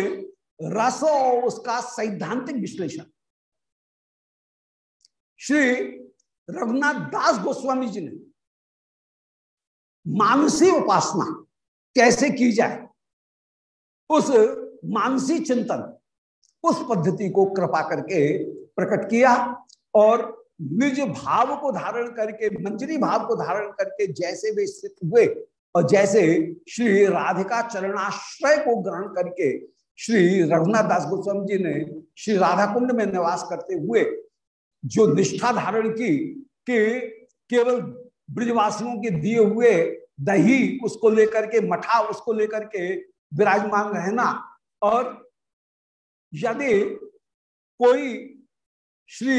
Speaker 1: रस और उसका सैद्धांतिक विश्लेषण। श्री रघुनाथ दास गोस्वामी जी ने मानसी उपासना कैसे की जाए, उस मानसी चिंतन, उस पद्धति को कृपा करके प्रकट किया और निज भाव को धारण करके, मंजरी भाव को धारण करके जैसे वे स्थित हुए और जैसे श्री राधिका चरणाश्रय को ग्रहण करके श्री रघुनाथ दास गोस्वामी जी ने श्री राधा कुंड में निवास करते हुए जो निष्ठा धारण की कि केवल ब्रिजवासियों के दिए हुए दही उसको लेकर के, मठा उसको लेकर के विराजमान रहना और यदि कोई श्री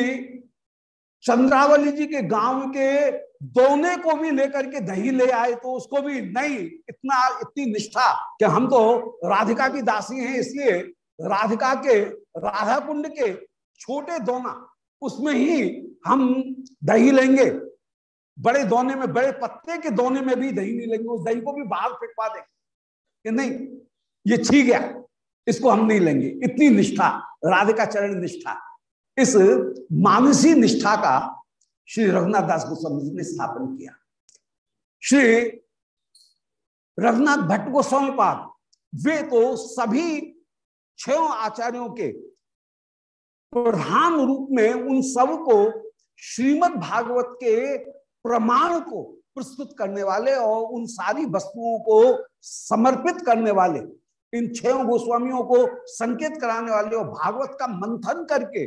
Speaker 1: चंद्रावली जी के गाँव के दोने को भी लेकर के दही ले आए तो उसको भी नहीं, इतना, इतनी निष्ठा कि हम तो राधिका की दासी हैं, इसलिए राधिका के राधा कुंड के छोटे दोना, उसमें ही हम दही लेंगे। बड़े दोने में, बड़े पत्ते के दोने में भी दही नहीं लेंगे, उस दही को भी बाहर फेंकवा देंगे। कि नहीं, ये छी गया, इसको हम नहीं लेंगे। इतनी निष्ठा, राधिका चरण निष्ठा। इस मानसी निष्ठा का श्री रघुनाथ दास गोस्वामी जी ने स्थापन किया। श्री रघुनाथ भट्ट गोस्वामी पाद, वे तो सभी छह आचार्यों के प्रधान रूप में उन सबको श्रीमद् भागवत के प्रमाण को प्रस्तुत करने वाले और उन सारी वस्तुओं को समर्पित करने वाले, इन छह गोस्वामियों को संकेत कराने वाले और भागवत का मंथन करके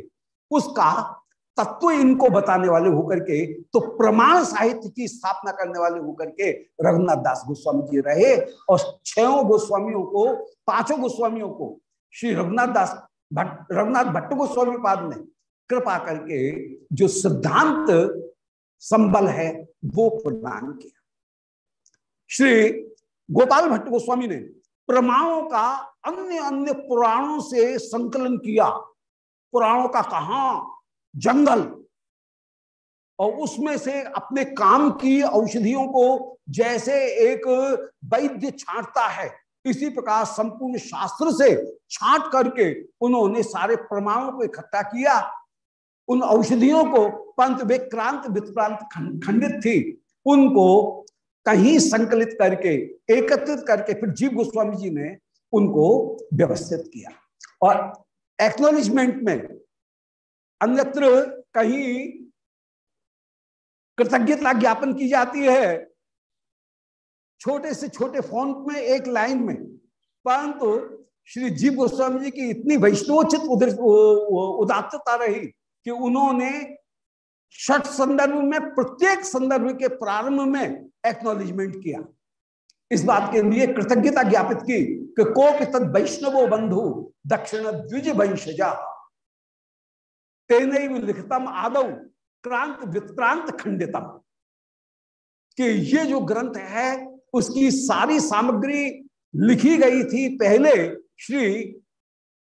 Speaker 1: उसका तत्व इनको बताने वाले होकर के तो प्रमाण साहित्य की स्थापना करने वाले होकर के रघुनाथ दास गोस्वामी जी रहे और छो गोस्वामियों को, पाँचों गोस्वामियों को, श्री रघुनाथ दास भट्ट, रघुनाथ भट्ट गोस्वामी पाद ने कृपा करके जो सिद्धांत संबल है, वो प्रदान किया। श्री गोपाल भट्ट गोस्वामी ने प्रमाणों का अन्य अन्य पुराणों से संकलन किया। पुराणों का कहा, जंगल। और उसमें से अपने काम की औषधियों को जैसे एक वैद्य छांटता है, इसी प्रकार संपूर्ण शास्त्र से छांट करके उन्होंने सारे प्रमाणों को इकट्ठा किया। उन औषधियों को पंत विक्रांत विक्रांत खंडित थी। उनको कहीं संकलित करके, एकत्रित करके फिर जीव गोस्वामी जी ने उनको व्यवस्थित किया। और एक्नोलिजमेंट में, अन्यत्र कहीं कृतज्ञता ज्ञापन की जाती है, छोटे से छोटे फ़ोन में, एक लाइन में। परंतु श्री जीव गोस्वामी जी की इतनी वैष्णवोचित उदात्तता रही कि उन्होंने षठ संदर्भ में, प्रत्येक संदर्भ के प्रारंभ में एक्नोलिजमेंट किया। इस बात के लिए कृतज्ञता ज्ञापित की। कि कोप तद वैष्णवो बंधु दक्षिण द्विज वंशजा तेन लिखतम आदव क्रांत विक्रांत खंडितम कि ये जो ग्रंथ है, उसकी सारी सामग्री लिखी गई थी पहले श्री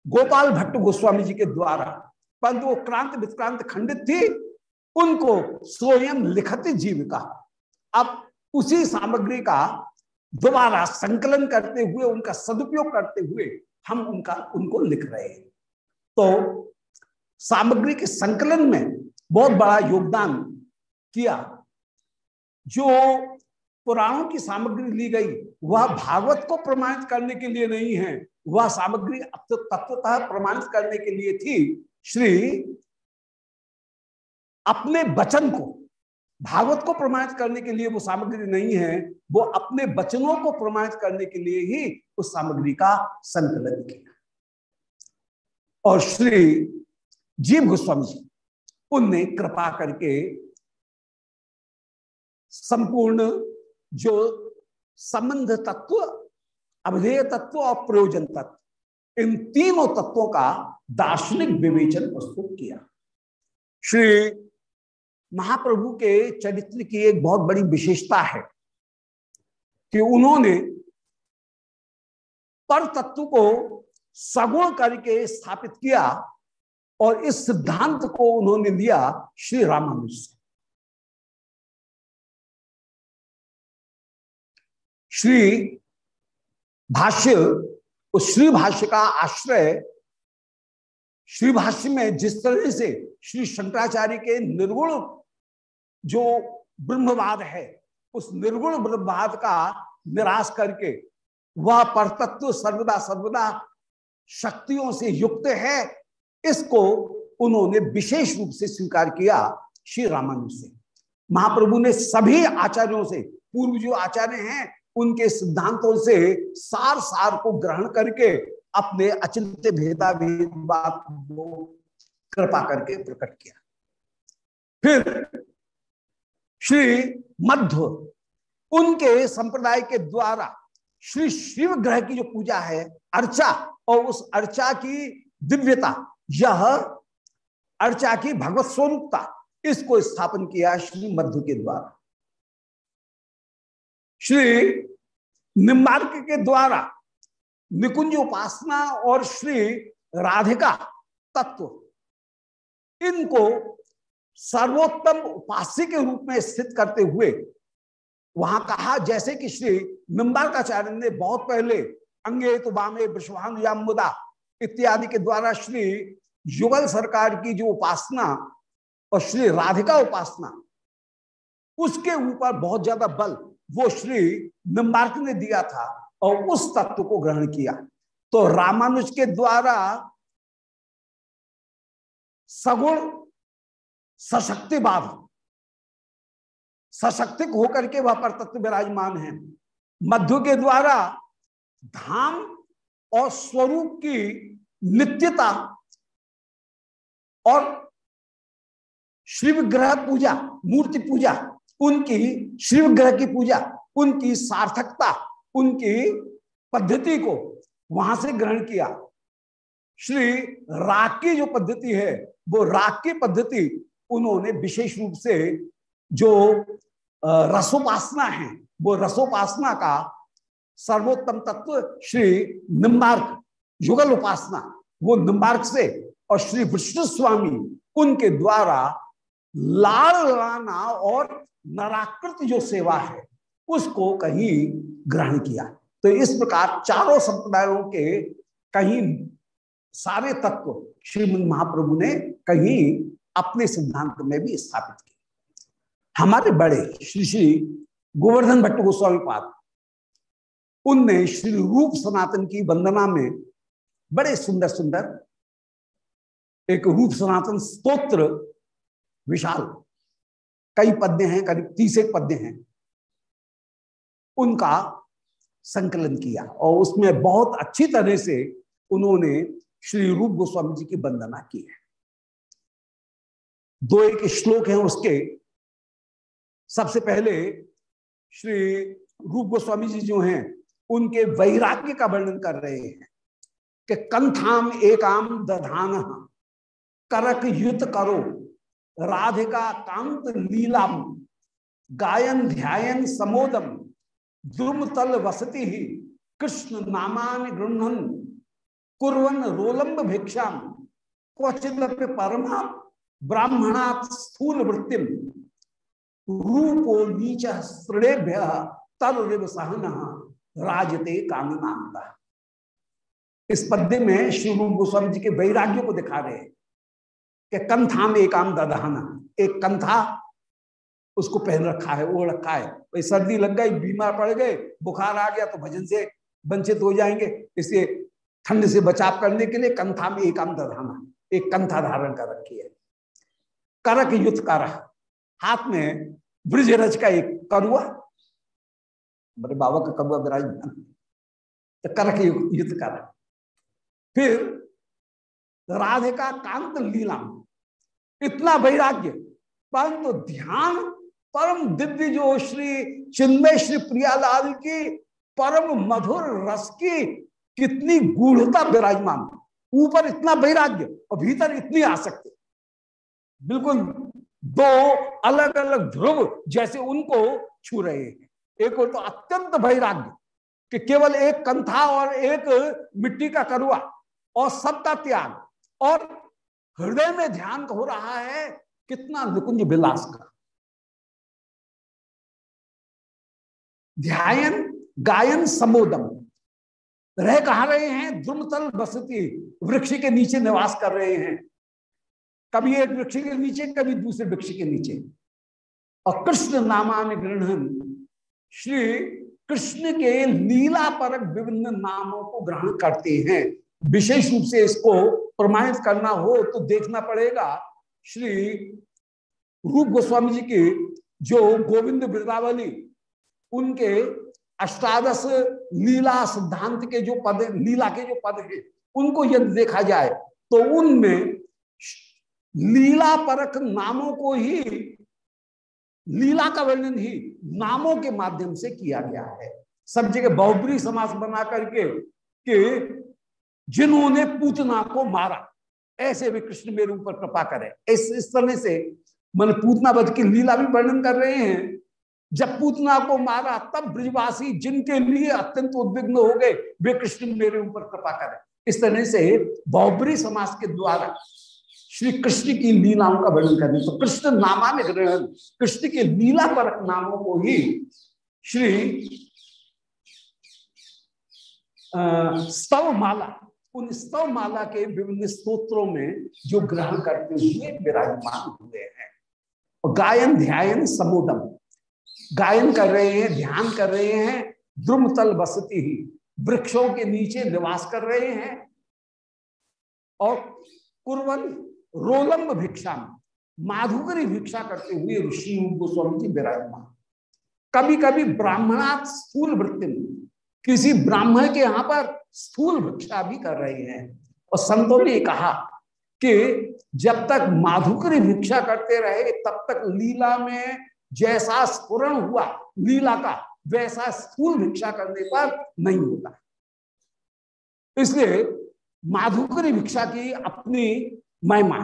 Speaker 1: गोपाल भट्ट गोस्वामी जी के द्वारा। परंतु वो क्रांत विक्रांत खंडित थी, उनको स्वयं लिखत जीविका। अब उसी सामग्री का दोबारा संकलन करते हुए, उनका सदुपयोग करते हुए हम उनका, उनको लिख रहे हैं। तो सामग्री के संकलन में बहुत बड़ा योगदान किया। जो पुराणों की सामग्री ली गई, वह भागवत को प्रमाणित करने के लिए नहीं है। वह सामग्री अब तो तत्वतः प्रमाणित करने के लिए थी। श्री अपने वचन को भागवत को प्रमाणित करने के लिए वो सामग्री नहीं है, वो अपने वचनों को प्रमाणित करने के लिए ही उस सामग्री का संकलन किया। और श्री जीव गोस्वामी जी, उनने कृपा करके संपूर्ण जो संबंध तत्व अवधेय तत्व और प्रयोजन तत्व, इन तीनों तत्वों का दार्शनिक विवेचन प्रस्तुत किया। श्री महाप्रभु के चरित्र की एक बहुत बड़ी विशेषता है कि उन्होंने पर तत्व को सगुण करके स्थापित किया और इस सिद्धांत को उन्होंने लिया श्री रामानुज से। श्री भाष्य, उस श्री भाष्य का आश्रय श्री भाष्य में जिस तरह से श्री शंकराचार्य के निर्गुण जो ब्रह्मवाद है, उस निर्गुण ब्रह्मवाद का निराश करके वह परतत्व सर्वदा सर्वदा शक्तियों से युक्त है, इसको उन्होंने विशेष रूप से स्वीकार किया श्री रामानुज से। महाप्रभु ने सभी आचार्यों से, पूर्व जो आचार्य हैं, उनके सिद्धांतों से सार सार को ग्रहण करके अपने अचिंत्य भेदा भेद बात को कृपा करके प्रकट किया। फिर श्री मध्व उनके संप्रदाय के द्वारा श्री शिव ग्रह की जो पूजा है, अर्चा और उस अर्चा की दिव्यता, यह अर्चा की भगवत स्वरूपता, इसको स्थापन किया श्री मध्य के द्वारा। श्री निम्बार्क के द्वारा निकुंज उपासना और श्री राधिका तत्व। इनको सर्वोत्तम उपास्य के रूप में स्थित करते हुए वहाँ कहा, जैसे कि श्री निम्बार्काचार्य ने बहुत पहले अंगे तो बामे विश्वान मुदा इत्यादि के द्वारा श्री युगल सरकार की जो उपासना और श्री राधिका उपासना, उसके ऊपर बहुत ज़्यादा बल वो श्री निम्बार्क ने दिया था। और उस तत्व को ग्रहण किया। तो रामानुज के द्वारा सगुण सशक्तिवाद सशक्तिक होकर के वह पर तत्व विराजमान है। मध्य के द्वारा धाम और स्वरूप की नित्यता और श्री विग्रह पूजा, मूर्ति पूजा, उनकी श्री विग्रह की पूजा, उनकी सार्थकता उनकी पद्धति को वहाँ से ग्रहण किया। श्री राग की जो पद्धति है, वो राग की पद्धति उन्होंने विशेष रूप से जो रसोपासना है, वो रसोपासना का सर्वोत्तम तत्व श्री निम्बार्क युगल उपासना, वो निम्बार्क से और श्री विष्णु स्वामी उनके द्वारा लाल लाना और नराकृत जो सेवा है उसको कहीं ग्रहण किया। तो इस प्रकार चारों संप्रदायों के कहीं सारे तत्व श्रीमद महाप्रभु ने कहीं अपने सिद्धांत में भी स्थापित किए। हमारे बड़े श्री श्री गोवर्धन भट्ट गोस्वामी पाद, उनने श्री रूप सनातन की वंदना में बड़े सुंदर सुंदर एक रूप सनातन स्तोत्र, विशाल, कई पद्य हैं, करीब तीस एक पद्य हैं उनका संकलन किया और उसमें बहुत अच्छी तरह से उन्होंने श्री रूप गोस्वामी जी की वंदना की है। दो एक श्लोक हैं उसके। सबसे पहले श्री रूप गोस्वामी जी जो हैं, उनके वैराग्य का वर्णन कर रहे हैं कि कंथाम एकाम दधान, करक युत करो, राधिका कांत लीलाम, गायन ध्यायन समोदम द्रुम तल वसती ही। कृष्ण नामान गृहन कुरन रोलंब भिक्षा क्वचित परमा ब्राह्मणा स्थूल वृत्तिम रूपो नीच स्त्रेभ्य तर सहन, राजते कांगनांता इस पद्य में श्री रूप गोस्वामी जी के वैराग्य को दिखा रहे हैं। कि कंथा में एक आम ददहाना एक कंथा उसको पहन रखा है वो रखा है। भाई सर्दी लग गई, बीमार पड़ गए, बुखार आ गया तो भजन से वंचित हो जाएँगे। इसलिए ठंड से बचाव करने के लिए कंथा में एक आम दधाना एक कंथा धारण कर रखी है। करक युद्ध कर हाथ में ब्रजरज का एक करुआ मेरे बाबा का करुआ विराजमान तो करक युद्ध कर फिर राधे का कांत, लीला इतना वैराग्य, परंतु तो ध्यान परम दिव्य जो श्री चिन्मय श्री प्रियालाल की परम मधुर रस की कितनी गूढ़ता विराजमान। ऊपर इतना वैराग्य और भीतर इतनी आसक्ति। बिल्कुल दो अलग अलग ध्रुव जैसे उनको छू रहे हैं। एक और तो अत्यंत वैराग्य कि केवल एक कंथा और एक मिट्टी का करुआ और सबका त्याग। और हृदय में ध्यान हो रहा है कितना निकुंज विलास का। ध्यान गायन समोदम रह कहा रहे हैं? द्रुमतल बसती वृक्ष के नीचे निवास कर रहे हैं। कभी एक वृक्ष के नीचे, कभी दूसरे वृक्ष के नीचे। और कृष्ण नामान ग्रहण श्री कृष्ण के लीला परक विभिन्न नामों को ग्रहण करते हैं। विशेष रूप से इसको प्रमाणित करना हो तो देखना पड़ेगा। श्री रूप गोस्वामी जी की जो गोविंद वृंदावली उनके अष्टादश लीला सिद्धांत के जो पद लीला के जो पद हैं, उनको यदि देखा जाए तो उनमें लीला परक नामों को ही, लीला का वर्णन ही नामों के माध्यम से किया गया है। सब जगह बहुबरी समास बना करके कि जिन्होंने पूतना को मारा, ऐसे भी कृष्ण मेरे ऊपर कृपा करें। इस इस तरह से, मन पूतना वध की लीला भी वर्णन कर रहे हैं जब पूतना को मारा, तब ब्रिजवासी जिनके लिए अत्यंत उद्विग्न हो गए, वे कृष्ण मेरे ऊपर कृपा करें। इस तरह से बहुबरी समाज के द्वारा श्री कृष्ण की लीलाओं का वर्णन करने तो कृष्ण नामा ग्रहण, कृष्ण के लीला पर नामों को ही श्री स्तव माला उन स्तव माला के विभिन्न स्तोत्रों में जो ग्रहण करते हुए विराजमान हुए हैं। गायन ध्यान समोदम। गायन कर रहे हैं, ध्यान कर रहे हैं, द्रुमतल बसती ही, वृक्षों के नीचे निवास कर रहे हैं। और कुरवन रोलम्ब भिक्षा माधुकरी भिक्षा करते हुए ऋषि गोस्वामी जी विराजमान। कभी कभी ब्राह्मणात् स्थूल वृत्ति किसी ब्राह्मण के यहाँ पर स्थूल भिक्षा भी कर रहे हैं। और संतों ने कहा कि जब तक माधुकरी भिक्षा करते रहे, तब तक लीला में जैसा स्फुरण हुआ, लीला का, वैसा स्थूल भिक्षा करने पर नहीं होता। इसलिए माधुकरी भिक्षा की अपनी महिमा,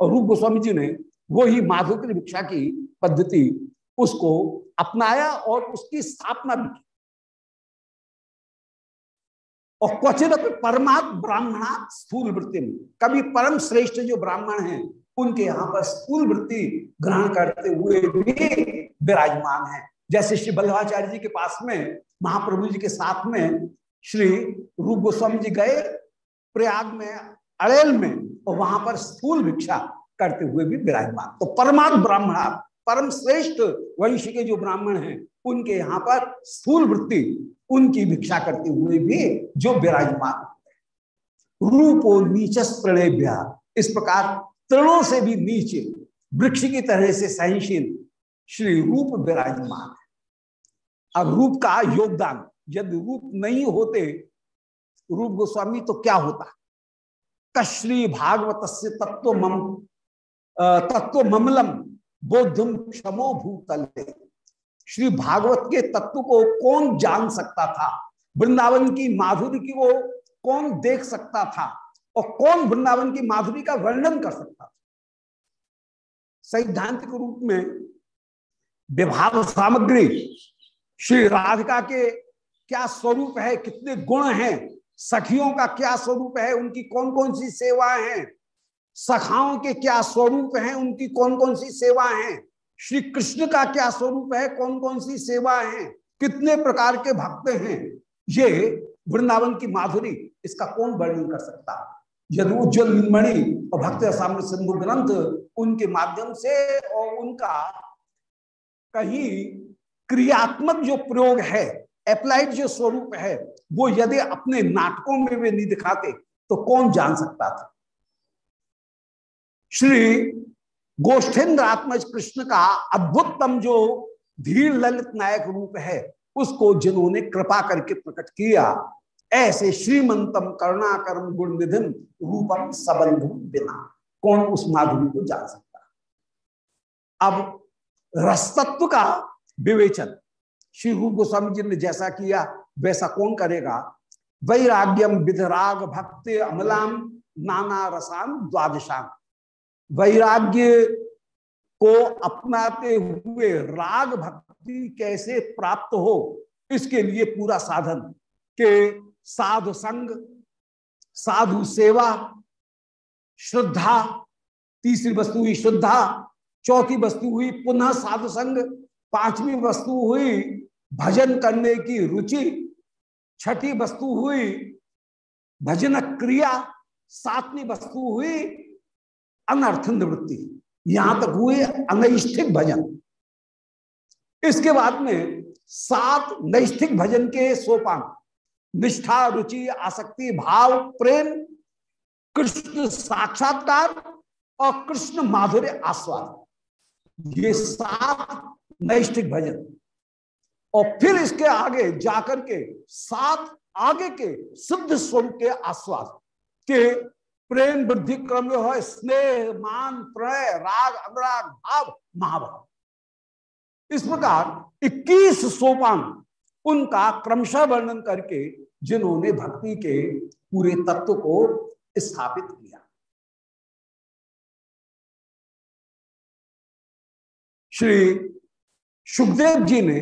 Speaker 1: और रूप गोस्वामी जी ने वो ही माधुकरी भिक्षा की पद्धति उसको अपनाया और उसकी स्थापना भी की। और क्वचित परमात्म ब्राह्मणा स्थूल वृत्ति कभी परम श्रेष्ठ जो ब्राह्मण हैं उनके यहाँ पर स्थूल वृत्ति ग्रहण करते हुए भी विराजमान है। जैसे श्री बल्लभाचार्य जी के पास में, महाप्रभु जी के साथ में श्री रूप गोस्वामी जी गए प्रयाग में, अड़ेल में, और वहाँ पर स्थूल भिक्षा करते हुए भी विराजमान। तो परमात्म ब्राह्मण, परम श्रेष्ठ वंश के जो ब्राह्मण हैं, उनके यहाँ पर स्थूल वृत्ति उनकी भिक्षा करते हुए भी जो विराजमान रूपो नीचस प्रणय इस प्रकार तृणों से भी नीचे, वृक्ष की तरह से सहनशील, श्री रूप विराजमान। है अब रूप का योगदान, यदि रूप नहीं होते, रूप गोस्वामी तो क्या होता? कश्री भागवत से तत्व मम तत्व ममलम बोधम क्षमो भूतल। श्री भागवत के तत्व को कौन जान सकता था? वृंदावन की माधुरी की वो कौन देख सकता था? और कौन वृंदावन की माधुरी का वर्णन कर सकता था? सैद्धांतिक रूप में विभाग सामग्री श्री राधिका के क्या स्वरूप है? कितने गुण हैं? सखियों का क्या स्वरूप है? उनकी कौन कौन सी सेवाएँ हैं? सखाओं के क्या स्वरूप हैं? उनकी कौन कौन सी सेवाएँ हैं? श्री कृष्ण का क्या स्वरूप है? कौन कौन सी सेवाएँ हैं? कितने प्रकार के भक्त हैं? ये वृंदावन की माधुरी, इसका कौन वर्णन कर सकता? यदि उज्जवल मणि और भक्त सामने सिंधु ग्रंथ उनके माध्यम से और उनका कहीं क्रियात्मक जो प्रयोग है अप्लाइड जो स्वरूप है, वो यदि अपने नाटकों में वे नहीं दिखाते तो कौन जान सकता था? श्री गोष्ठेन्द्र आत्मज कृष्ण का अद्भुतम जो धीर ललित नायक रूप है, उसको जिन्होंने कृपा करके प्रकट किया ऐसे श्रीमंतम करुणाकर्म गुण निधिम रूपम सबंध बिना। कौन उस माधुरी को जान सकता? अब रसतत्व का विवेचन। श्री रूप गोस्वामी जी ने जैसा किया, वैसा कौन करेगा? वैराग्यम विधराग भक्ति अमलाम नाना रसान द्वादशाम। वैराग्य को अपनाते हुए राग भक्ति कैसे प्राप्त हो, इसके लिए पूरा साधन के साधु संग, साधु सेवा, श्रद्धा, तीसरी वस्तु हुई श्रद्धा, चौथी वस्तु हुई पुनः साधु संग, पांचवी वस्तु हुई भजन करने की रुचि, छठी वस्तु हुई भजन क्रिया, सातवीं वस्तु हुई अनर्थ निवृत्ति। यहाँ तक हुए अनैष्ठिक भजन। इसके बाद में सात नैष्ठिक भजन के सोपान। निष्ठा, रुचि, आसक्ति, भाव, प्रेम, कृष्ण साक्षात्कार और कृष्ण माधुर्य आस्वाद। ये सात नैष्ठिक भजन। और फिर इसके आगे जाकर के सात आगे के सिद्ध स्वरूप के आस्वाद। के प्रेम वृद्धि क्रम में हो स्नेह, मान प्रणय राग, अनुराग, भाव, महाभाव। इस प्रकार 21 सोपान उनका क्रमशः वर्णन करके जिन्होंने भक्ति के पूरे तत्व को स्थापित किया। श्री सुखदेव जी ने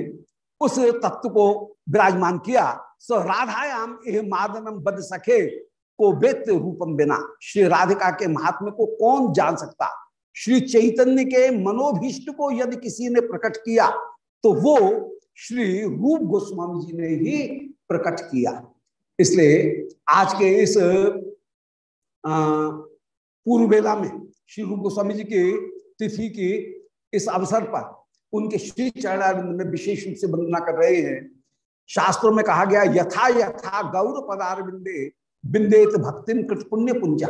Speaker 1: उस तत्व को विराजमान किया। सो राधायाम यह मादनम बद सके को वेत्य रूपम बिना। श्री राधिका के महात्मा को कौन जान सकता? श्री चैतन्य के मनोभीष्ट को यदि किसी ने प्रकट किया तो वो श्री रूप गोस्वामी जी ने ही प्रकट किया। इसलिए आज के इस पूर्व बेला में श्री रूप गोस्वामी जी की तिथि की इस अवसर पर उनके श्री चरणारिंद में विशेष रूप से वंदना कर रहे हैं। शास्त्रों में कहा गया, यथा यथा गौर पदार बिंदे बिंदेत भक्तिम कृत पुण्य पुंजा।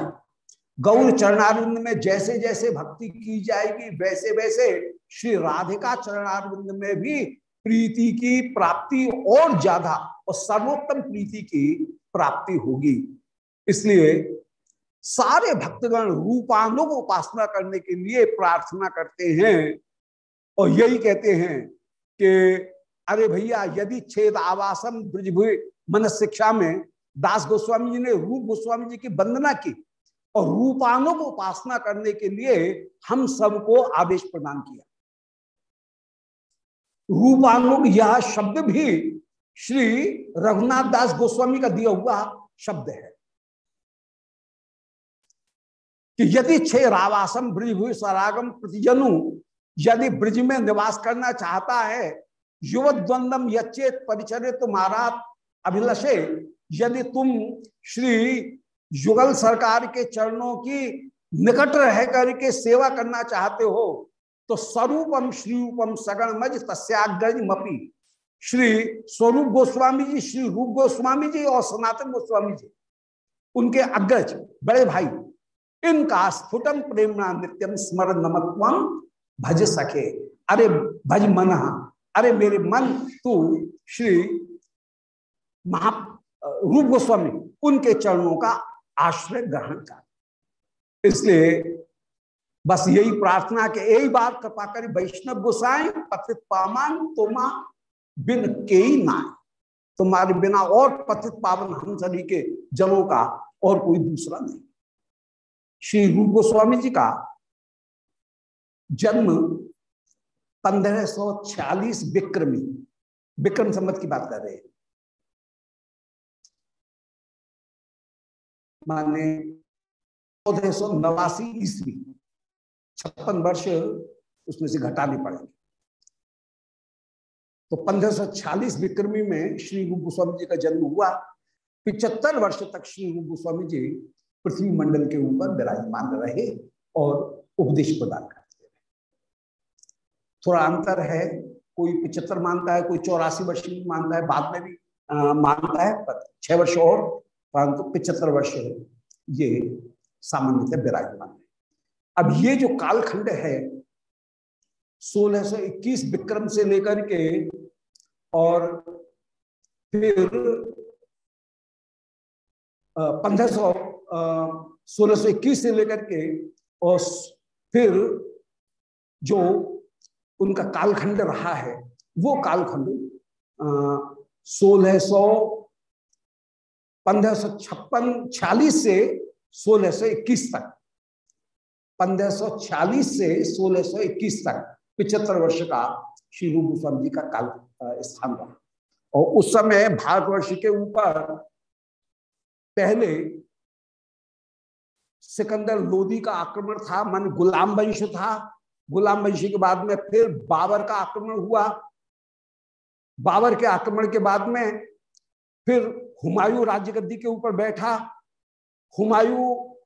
Speaker 1: गौर चरणारिंद में जैसे जैसे भक्ति की जाएगी, वैसे वैसे श्री राधिका चरणारविंद में भी प्रीति की प्राप्ति और ज़्यादा और सर्वोत्तम प्रीति की प्राप्ति होगी। इसलिए सारे भक्तगण रूपानुग उपासना करने के लिए प्रार्थना करते हैं और यही कहते हैं कि, अरे भैया, यदि छेद आवासन ब्रजभुए मन शिक्षा में दास गोस्वामी जी ने रूप गोस्वामी जी की वंदना की और रूपानुग उपासना करने के लिए हम सबको आदेश प्रदान किया। रूपानुग यह शब्द भी श्री रघुनाथ दास गोस्वामी का दिया हुआ शब्द है। कि यदि छे रावासम ब्रज हुई सरागम प्रतिजनु, यदि ब्रज में निवास करना चाहता है, युवद्वंदम यचेत परिचय तुम्हारा अभिलषे, यदि तुम श्री युगल सरकार के चरणों की निकट रह करके सेवा करना चाहते हो तो स्वरूपम श्रीरूपम सगण मज तस्याग्रज मपी श्री स्वरूप गोस्वामी जी, श्री रूप गोस्वामी जी और सनातन गोस्वामी जी, उनके अग्रज, बड़े भाई, इनका स्फुटन प्रेमना नित्यम स्मरण नमत्वम भज सके अरे भज मन, अरे मेरे मन, तू श्री महा, रूप गोस्वामी, उनके चरणों का आश्रय ग्रहण कर। इसलिए बस यही प्रार्थना के यही बात कृपा करी। वैष्णव गोसाई, पतित पामान तुमा बिन के ना तुम्हारे बिना और पतित पावन हम सभी के जनों का और कोई दूसरा नहीं। श्री रूप गोस्वामी जी का जन्म पंद्रह सौ छियालीस विक्रमी, विक्रम संबत की बात कर रहे हैं। माने चौदह सौ नवासी ईस्वी छप्पन वर्ष उसमें से घटाने पड़ेंगे तो पंद्रह सौ छियालीस विक्रमी में श्री रूप गोस्वामी जी का जन्म हुआ। पिछहत्तर वर्ष तक श्री रूप गोस्वामी जी पृथ्वी मंडल के ऊपर विराजमान रहे और उपदेश प्रदान करते रहे। थोड़ा अंतर है, कोई पिछहत्तर मानता है, कोई चौरासी वर्ष मानता है, बाद में भी मानता है, पर छह वर्ष और, परंतु पिछहत्तर वर्ष ये सामान्यतः विराजमान है। अब ये जो कालखंड है 1621 विक्रम से लेकर के, और फिर पंद्रह सौ सोलह सौ इक्कीस से लेकर के, और फिर जो उनका कालखंड रहा है, वो कालखंड सोलह सौ पंद्रह सौ छप्पन, छियालीस से सोलह सौ इक्कीस तक। पंद्रह सौ छियालीस से सोलह सौ इक्कीस तक पिछहत्तर वर्ष का श्री रूप गोस्वामी जी का काल स्थान रहा। और उस समय भारतवर्ष के ऊपर पहले सिकंदर लोदी का आक्रमण था, मन गुलाम वंश था। गुलाम वंश के बाद में फिर बाबर का आक्रमण हुआ। बाबर के आक्रमण के बाद में फिर हुमायूं राज्य गद्दी के ऊपर बैठा। हुमायूं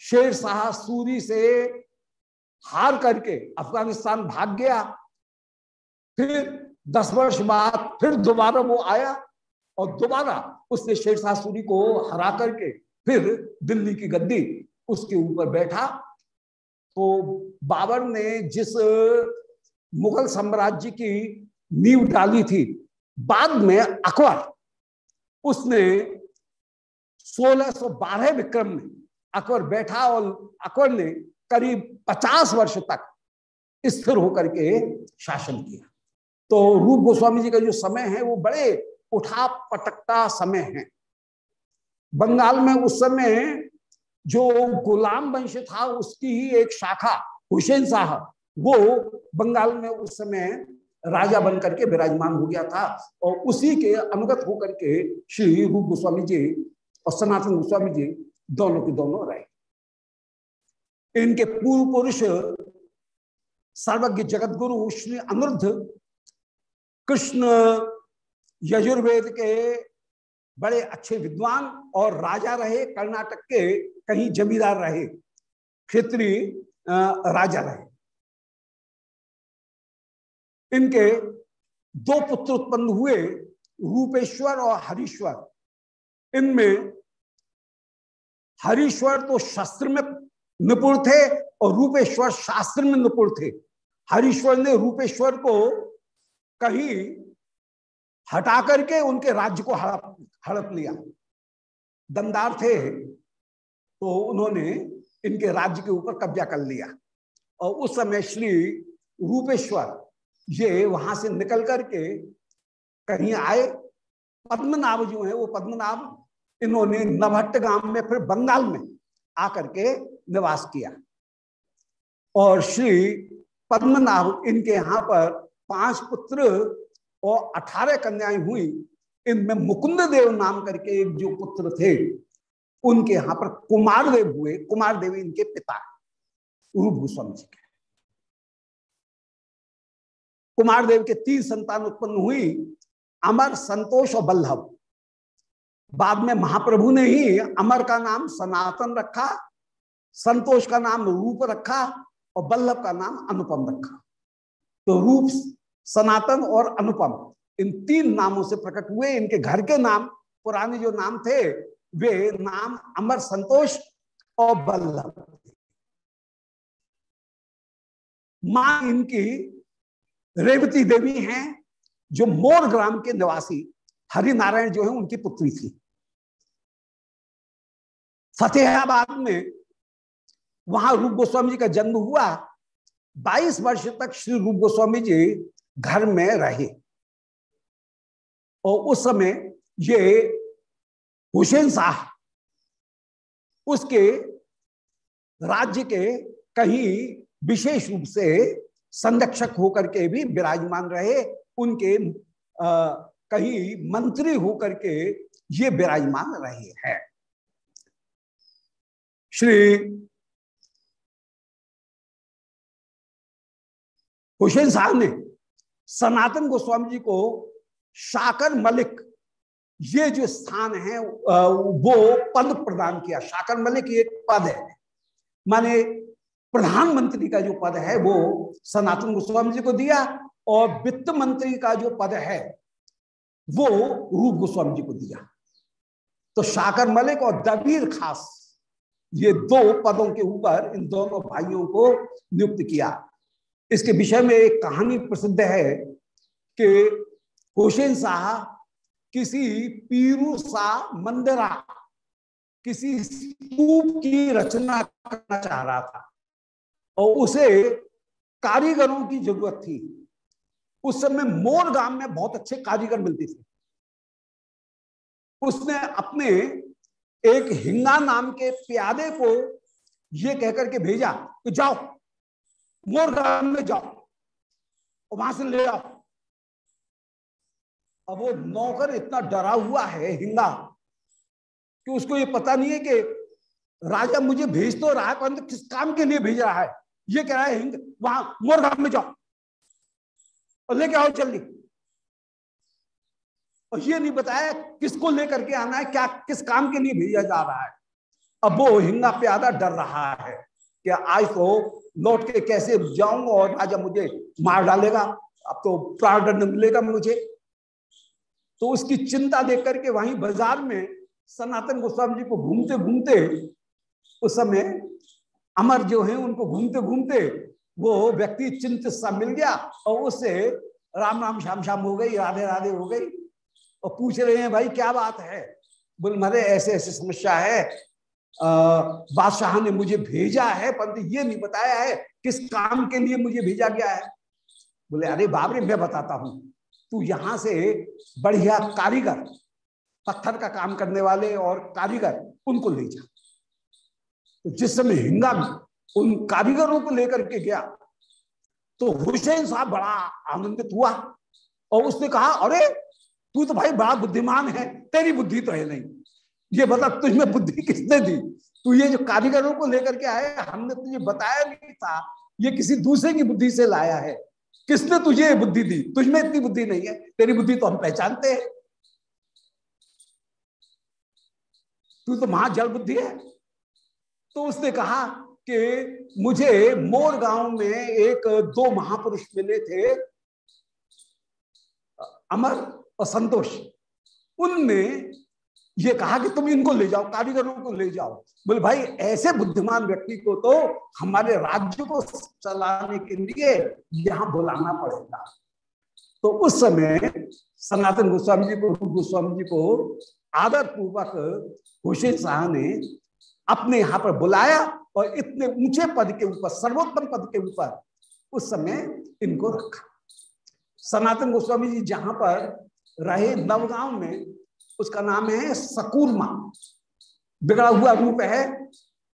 Speaker 1: शेर शाह सूरी से हार करके अफ़गानिस्तान भाग गया। फिर दस वर्ष बाद फिर दोबारा वो आया और दोबारा उसने शेर शाह सूरी को हरा करके फिर दिल्ली की गद्दी उसके ऊपर बैठा। तो बाबर ने जिस मुगल साम्राज्य की नींव डाली थी, बाद में अकबर, उसने 1612 विक्रम में अकबर बैठा और अकबर ने करीब 50 वर्ष तक स्थिर होकर के शासन किया। तो रूप गोस्वामी जी का जो समय है, वो बड़े उठा पटकता समय है। बंगाल में उस समय जो गुलाम वंश था, उसकी ही एक शाखा हुसैन शाह वो बंगाल में उस समय राजा बन करके विराजमान हो गया था और उसी के अनुगत होकर के श्री रूप गोस्वामी जी और सनातन गोस्वामी जी दोनों के दोनों रहे इनके पूर्व पुरुष, सर्वज्ञ जगत गुरु श्री अनुरुद्ध कृष्ण यजुर्वेद के बड़े अच्छे विद्वान और राजा रहे, कर्नाटक के कहीं जमींदार रहे, क्षेत्रीय राजा रहे। इनके दो पुत्र उत्पन्न हुए, रूपेश्वर और हरीश्वर। इनमें हरीश्वर तो शस्त्र में निपुण थे और रूपेश्वर शास्त्र में निपुण थे। हरीश्वर ने रूपेश्वर को कहीं हटा करके उनके राज्य को हड़प हड़प लिया। दमदार थे तो उन्होंने इनके राज्य के ऊपर कब्जा कर लिया। और उस समय श्री रूपेश्वर ये वहाँ से निकल करके कहीं आए। पद्मनाभ जो है, वो पद्मनाभ इन्होंने नभट्ट गाँव में, फिर बंगाल में आकर के निवास किया। और श्री पद्मनाभ इनके यहाँ पर पाँच पुत्र और अठारह कन्याएँ हुई। इनमें मुकुंद देव नाम करके एक जो पुत्र थे, उनके यहाँ पर कुमार देव हुए। कुमार देव इनके पिता रूप जी के। कुमार देव के तीन संतान उत्पन्न हुई, अमर संतोष और बल्लभ। बाद में महाप्रभु ने ही अमर का नाम, सनातन रखा, संतोष का नाम, रूप रखा और बल्लभ का नाम, अनुपम रखा। तो रूप, सनातन और अनुपम, इन तीन नामों से प्रकट हुए। इनके घर के नाम, पुराने जो नाम थे, वे नाम अमर, संतोष और बल्लभ माँ इनकी रेवती देवी हैं, जो मोर ग्राम के निवासी हरिनारायण जो है, उनकी पुत्री थी। फतेहाबाद में वहाँ रूप गोस्वामी जी का जन्म हुआ। 22 वर्ष तक श्री रूप गोस्वामी जी घर में रहे। और उस समय ये हुसैन शाह उसके राज्य के कहीं विशेष रूप से संरक्षक होकर के भी विराजमान रहे। उनके आ, कहीं मंत्री होकर के ये विराजमान रहे हैं। श्री हुसैन साहब ने सनातन गोस्वामी जी को शाकर मलिक, ये जो स्थान है वो पद प्रदान किया। शाकर मलिक एक पद है। माने प्रधानमंत्री का जो पद है, वो सनातन गोस्वामी जी को दिया और वित्त मंत्री का जो पद है, वो रूप गोस्वामी जी को दिया। तो शाकर मलिक और दबीर खास ये दो पदों के ऊपर इन दोनों भाइयों को नियुक्त किया। इसके विषय में एक कहानी प्रसिद्ध है कि हुसैन शाह किसी पीरू सा मंदिरा, किसी स्तूप की रचना करना चाह रहा था और उसे कारीगरों की ज़रूरत थी। उस समय मोर गाँव में बहुत अच्छे कारीगर मिलते थे। उसने अपने एक हिंगा नाम के प्यादे को ये कहकर के भेजा कि जाओ मोर गाँव में जाओ और वहाँ से ले आओ। अब वो नौकर इतना डरा हुआ है हिंगा कि उसको ये पता नहीं है कि राजा मुझे भेज तो रहा है, परंतु किस काम के लिए भेज रहा है? ये कह रहा है, हिंग, वहाँ मोर गाँव में जाओ और लेके आओ जल्दी। और ये नहीं बताया किसको लेकर के आना है, क्या, किस काम के लिए भेजा जा रहा है। अब वो हिंगा प्यादा डर रहा है कि आज तो लौट के कैसे जाऊँगा और राजा मुझे मार डालेगा, अब तो प्राण दंड मिलेगा मुझे। तो उसकी चिंता देख करके वहीं बाज़ार में सनातन गोस्वामी जी को घूमते घूमते उस समय अमर जो है उनको घूमते घूमते वो व्यक्ति चिंतित सा मिल गया और उससे राम राम श्याम श्याम हो गई राधे राधे हो गई। और पूछ रहे हैं, भाई, क्या बात है? बोल, मरे, ऐसे ऐसे समस्या है। बादशाह ने मुझे भेजा है परंतु ये नहीं बताया है, किस काम के लिए मुझे भेजा गया है? बोले, अरे बाबरे मैं बताता हूँ। तू यहाँ से बढ़िया कारीगर, पत्थर का काम करने वाले और कारीगर, उनको ले जा। तो जिस समय हिंगा उन कारीगरों को लेकर के गया तो हुसैन साहब बड़ा आनंदित हुआ और उसने कहा, अरे तू तो भाई बड़ा बुद्धिमान है, तेरी बुद्धि तो है नहीं। ये बता तुझमें बुद्धि किसने दी? तू ये जो कारीगरों को लेकर के आए, हमने तुझे बताया नहीं था, ये किसी दूसरे की बुद्धि से लाया है। किसने तुझे बुद्धि दी? तुझमें इतनी बुद्धि नहीं है, तेरी बुद्धि तो हम पहचानते हैं। तू तो महाजल बुद्धि है। तो उसने कहा कि मुझे मोर गाँव में एक दो महापुरुष मिले थे, अमर और संतोष। उनमें ये कहा कि तुम इनको ले जाओ, कारीगरों को ले जाओ। बोले, भाई, ऐसे बुद्धिमान व्यक्ति को तो हमारे राज्य को चलाने के लिए यहाँ बुलाना पड़ेगा। तो उस समय सनातन गोस्वामी जी को, रूप गोस्वामी जी को आदर पूर्वक हुसैन शाह ने अपने यहाँ पर बुलाया और इतने ऊँचे पद के ऊपर, सर्वोत्तम पद के ऊपर उस समय इनको रखा। सनातन गोस्वामी जी जहाँ पर रहे नवगांव में, उसका नाम है सकूरमा। बिगड़ा हुआ रूप है,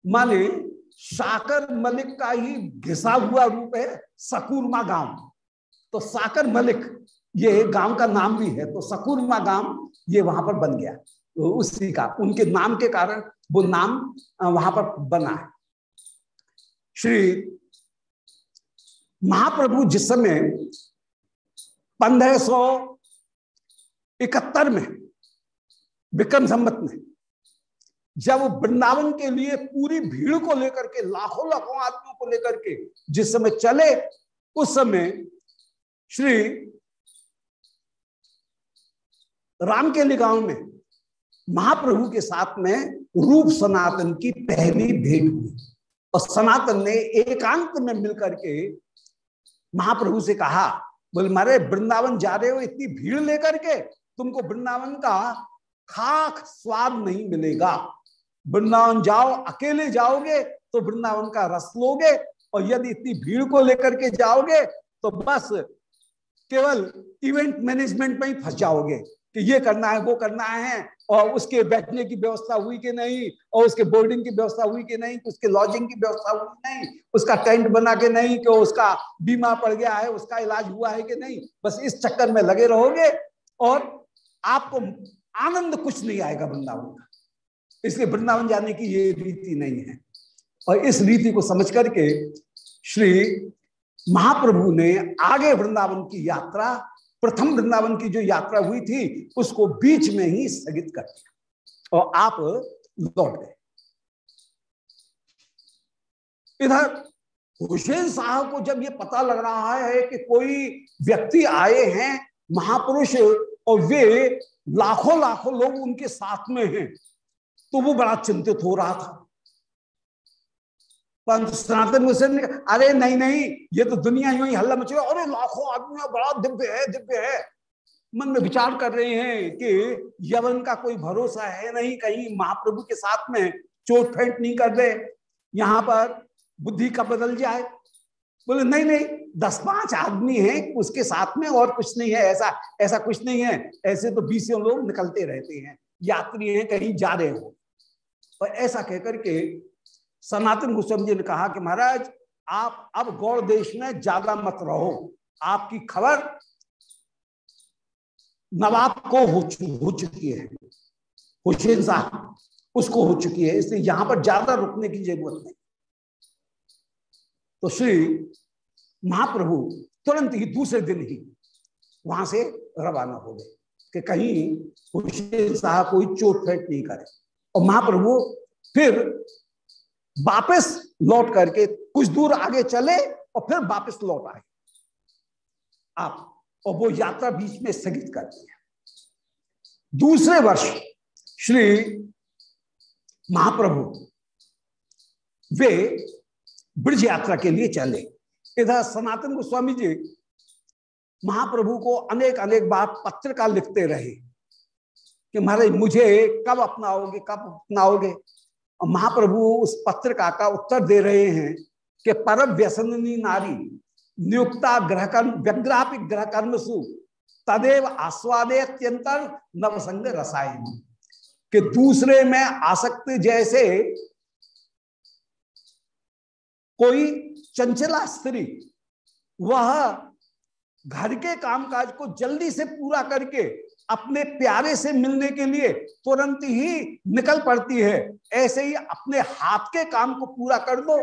Speaker 1: माने साकर मलिक का ही घिसा हुआ रूप है सकूरमा गाँव। तो साकर मलिक, ये गाँव का नाम भी है तो सकूरमा गाँव ये वहाँ पर बन गया। तो उसी का, उनके नाम के कारण वो नाम वहाँ पर बना है। श्री महाप्रभु जिस समय पंद्रह इकहत्तर में, विक्रम संबत में, जब वृंदावन के लिए पूरी भीड़ को लेकर के, लाखों लाखों आदमियों को लेकर के, जिस समय चले, उस समय श्री राम के गाँव में, महाप्रभु के साथ में रूप सनातन की पहली भेंट हुई। और सनातन ने एकांत में मिलकर के महाप्रभु से कहा, बोले मारे वृंदावन जा रहे हो, इतनी भीड़ लेकर के तुमको वृंदावन का खाक स्वाद नहीं मिलेगा। वृंदावन जाओ, अकेले जाओगे तो वृंदावन का रस लोगे और यदि इतनी भीड़ को लेकर के जाओगे तो बस केवल इवेंट मैनेजमेंट में ही फंस जाओगे कि ये करना है, वो करना है और उसके बैठने की व्यवस्था हुई कि नहीं और उसके बोर्डिंग की व्यवस्था हुई कि नहीं, उसके लॉजिंग की व्यवस्था हुई नहीं, उसका टेंट बना के नहीं कि उसका बीमा पड़ गया है, उसका इलाज हुआ है कि नहीं। बस इस चक्कर में लगे रहोगे और आपको आनंद कुछ नहीं आएगा वृंदावन का। इसलिए वृंदावन जाने की ये रीति नहीं है। और इस रीति को समझ करके श्री महाप्रभु ने आगे वृंदावन की यात्रा, प्रथम वृंदावन की जो यात्रा हुई थी, उसको बीच में ही स्थगित कर दिया। और आप लौट गए। इधर हुसैन साहब को जब ये पता लग रहा है कि कोई व्यक्ति आए हैं, महापुरुष और वे लाखों लाखों लोग उनके साथ में हैं। तो वो बड़ा चिंतित हो रहा था। सनातन हुसैन ने अरे नहीं नहीं, ये तो दुनिया यूँ ही हल्ला मचे अरे लाखों आदमी बड़ा दिव्य है दिव्य है। मन में विचार कर रहे हैं कि यवन का कोई भरोसा है नहीं, कहीं महाप्रभु के साथ में चोट फेंट नहीं कर दे यहाँ पर बुद्धि का बदल जाए। बोले नहीं नहीं दस पाँच आदमी हैं उसके साथ में और कुछ नहीं है ऐसा ऐसा कुछ नहीं है ऐसे तो बीसियों लोग निकलते रहते हैं यात्री हैं कहीं जा रहे हो। और ऐसा कहकर के सनातन गोस्वामी जी ने कहा कि महाराज आप अब गौड़ देश में ज़्यादा मत रहो आपकी खबर नवाब को हो, हो चुकी है हुसैन साहब उसको हो चुकी है इसलिए यहाँ पर ज़्यादा रुकने की ज़रूरत नहीं। तो श्री महाप्रभु तुरंत ही दूसरे दिन ही वहाँ से रवाना हो गए कि कहीं हुसैन साहब कोई चोट फेंट नहीं करे। और महाप्रभु फिर वापस लौट करके कुछ दूर आगे चले और फिर वापस लौट आए। आप, और वो यात्रा बीच में स्थगित कर दिया दूसरे वर्ष श्री महाप्रभु वे ब्रज यात्रा के लिए चले। इधर सनातन गोस्वामी जी महाप्रभु को अनेक अनेक बार पत्र का लिखते रहे कि महाराज, मुझे कब अपनाओगे कब अपनाओगे? और महाप्रभु उस पत्रिका का उत्तर दे रहे हैं कि पर व्यसनी नारी, नियुक्ता ग्रह कर्म व्यग्रापिक ग्रह कर्म सु तदेव आस्वादे अत्यंतर नवसंग रसायन। कि दूसरे में आसक्त जैसे कोई चंचला स्त्री वह घर के कामकाज को जल्दी से पूरा करके अपने प्यारे से मिलने के लिए तुरंत ही निकल पड़ती है। ऐसे ही अपने हाथ के काम को पूरा कर दो,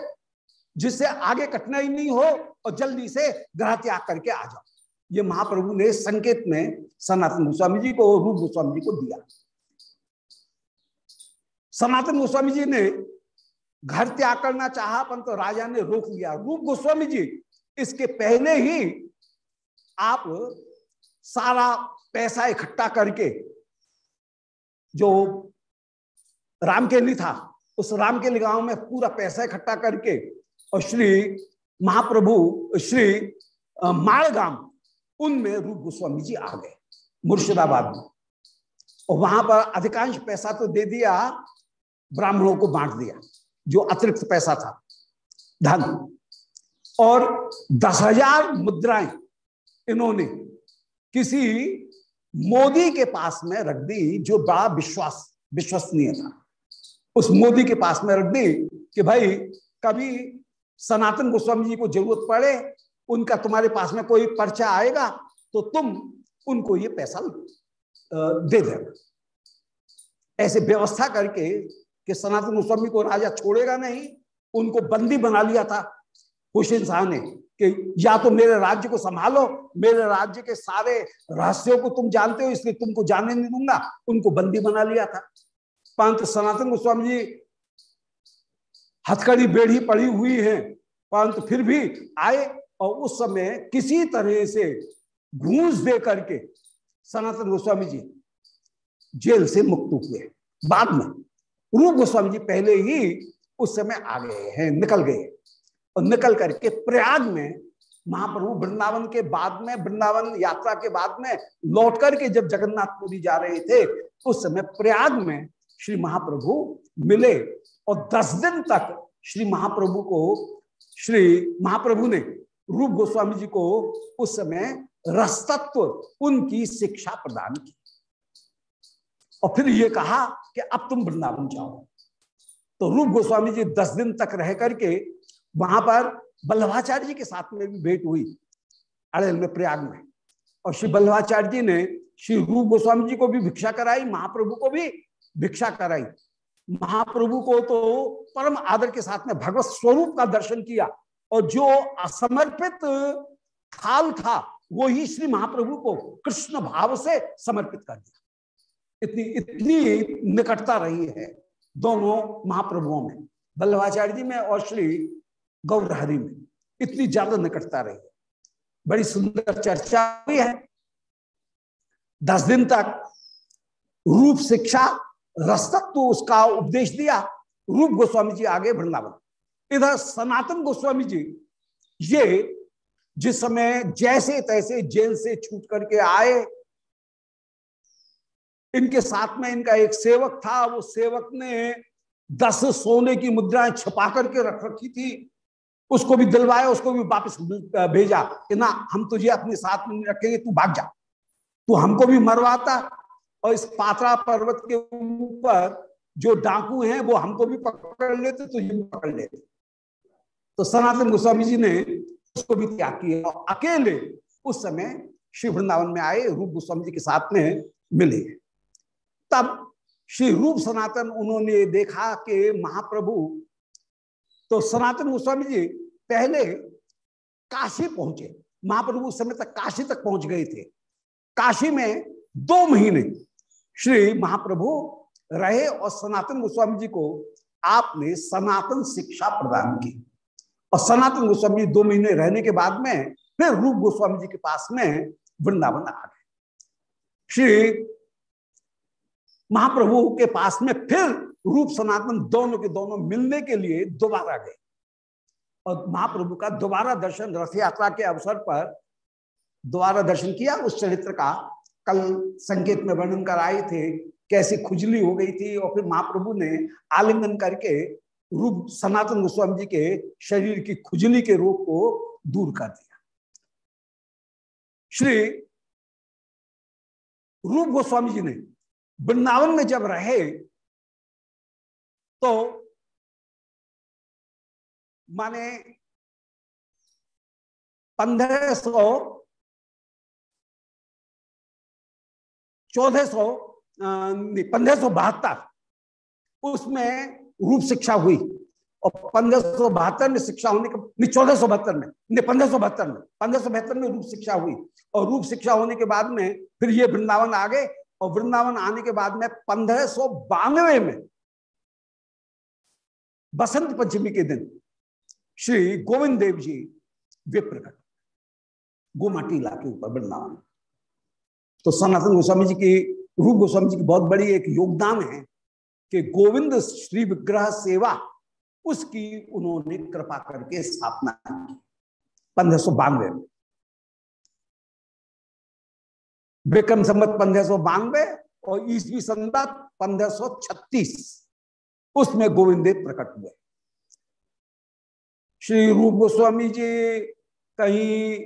Speaker 1: जिससे आगे कठिनाई नहीं हो और जल्दी से ग्रह त्याग करके आ जाओ। ये महाप्रभु ने संकेत में सनातन गोस्वामी जी को रूप गोस्वामी जी को दिया। सनातन गोस्वामी जी ने घर त्याग करना चाहा परंतु तो राजा ने रोक लिया. रूप गोस्वामी जी, इसके पहले ही आप सारा पैसा इकट्ठा करके जो राम रामकेली था, उस राम रामकेली गाँव में पूरा पैसा इकट्ठा करके, और श्री महाप्रभु, श्री माड़गाम उनमें रूप गोस्वामी जी आ गए, मुर्शिदाबाद में। और वहाँ पर अधिकांश पैसा तो दे दिया, ब्राह्मणों को बांट दिया। जो अतिरिक्त पैसा था, धन। और दस हज़ार मुद्राएँ इन्होंने किसी मोदी के पास में रख दी जो बड़ा विश्वास, विश्वसनीय था। उस मोदी के पास में रख दी कि भाई, कभी सनातन गोस्वामी जी को ज़रूरत पड़े, उनका तुम्हारे पास में कोई पर्चा आएगा तो तुम उनको ये पैसा दे देना। ऐसे व्यवस्था करके कि सनातन गोस्वामी को राजा छोड़ेगा नहीं, उनको बंदी बना लिया था। हुसैन शाह ने कि या तो मेरे राज्य को संभालो, मेरे राज्य के सारे रहस्यों को तुम जानते हो, इसलिए तुमको जाने नहीं दूँगा। उनको बंदी बना लिया था। परंतु सनातन गोस्वामी जी, हथकड़ी बेड़ी पड़ी हुई है। परंतु फिर भी आए और उस समय किसी तरह से घूस दे करके सनातन गोस्वामी जी जेल से मुक्त हुए। बाद में रूप गोस्वामी जी पहले ही उस समय आ गए हैं, निकल गए। और निकल करके प्रयाग में महाप्रभु वृंदावन के बाद में, वृंदावन यात्रा के बाद में लौट करके जब जगन्नाथपुरी जा रहे थे, उस समय प्रयाग में श्री महाप्रभु मिले। और दस दिन तक श्री महाप्रभु को, श्री महाप्रभु ने रूप गोस्वामी जी को उस समय रसतत्व उनकी शिक्षा प्रदान की। और फिर ये कहा कि अब तुम वृंदावन जाओ। तो रूप गोस्वामी जी दस दिन तक रह करके वहाँ पर बल्लभाचार्य जी के साथ में भी भेंट हुई, अड़ेल में प्रयाग में। और श्री बल्लभाचार्य जी ने श्री रूप गोस्वामी जी को भी भिक्षा कराई, महाप्रभु को भी भिक्षा कराई। महाप्रभु को तो परम आदर के साथ में भगवत स्वरूप का दर्शन किया और जो असमर्पित थाल था, वो ही श्री महाप्रभु को कृष्ण भाव से समर्पित कर दिया। इतनी इतनी निकटता रही है दोनों महाप्रभुओं में। बल्लभाचार्य जी, में और श्री गौरहरि में इतनी ज़्यादा निकटता रही। है बड़ी सुंदर चर्चा हुई है। दस दिन तक रूप शिक्षा, रस्तक तो उसका उपदेश दिया। रूप गोस्वामी जी आगे वृंदावन। इधर सनातन गोस्वामी जी, ये जिस समय जैसे तैसे जेल से छूट करके आए इनके साथ में इनका एक सेवक था, वो सेवक ने दस सोने की मुद्राएँ छपा करके रख रखी थी। उसको भी दिलवाया, उसको भी वापस भेजा कि ना, हम तुझे अपने साथ में रखेंगे, तू भाग जा। तू हमको भी मरवाता और इस पात्रा पर्वत के ऊपर जो डाकू हैं, वो हमको भी पकड़ लेते, तुझे भी पकड़ लेते। तो सनातन गोस्वामी जी ने उसको भी त्याग किया और अकेले उस समय श्री वृंदावन में आए, रूप गोस्वामी जी के साथ में मिले। तब श्री रूप सनातन उन्होंने देखा कि महाप्रभु तो सनातन गोस्वामी जी पहले काशी पहुँचे। महाप्रभु उस समय तक काशी तक पहुँच गए थे। काशी में दो महीने श्री महाप्रभु रहे और सनातन गोस्वामी जी को आपने सनातन शिक्षा प्रदान की। और सनातन गोस्वामी जी दो महीने रहने के बाद में फिर रूप गोस्वामी जी के पास में वृंदावन आ गए। श्री महाप्रभु के पास में फिर रूप सनातन दोनों के दोनों मिलने के लिए दोबारा गए। और महाप्रभु का दोबारा दर्शन रथ यात्रा के अवसर पर दोबारा दर्शन किया। उस चरित्र का कल संकेत में वर्णन कर आए थे, कैसी खुजली हो गई थी। और फिर महाप्रभु ने आलिंगन करके रूप सनातन गोस्वामी जी के शरीर की खुजली के रोग को दूर कर दिया। श्री रूप गोस्वामी जी ने वृंदावन में जब रहे तो माने पंद्रह सौ, चौदह सौ पंद्रह सौ बहत्तर उसमें रूप शिक्षा हुई। और पंद्रह सौ बहत्तर में शिक्षा होने के चौदह सौ बहत्तर में, नहीं, पंद्रह सौ बहत्तर में, पंद्रह सौ बहत्तर में रूप शिक्षा हुई। और रूप शिक्षा होने के बाद में फिर ये वृंदावन आ गए। और वृंदावन आने के बाद में पंद्रह सौ बानवे में बसंत पंचमी के दिन श्री गोविंद देव जी वे प्रकट गोमाटीला के ऊपर वृंदावन। तो सनातन गोस्वामी जी की, रूप गोस्वामी जी की बहुत बड़ी एक योगदान है कि गोविंद श्री विग्रह सेवा, उसकी उन्होंने कृपा करके स्थापना की, पंद्रह सौ बानवे में। विक्रम संबत पंद्रह सौ बानवे और ईसवी संबत पंद्रह सौ छत्तीस। उसमें गोविंद देव प्रकट हुए। श्री रूप गोस्वामी जी कहीं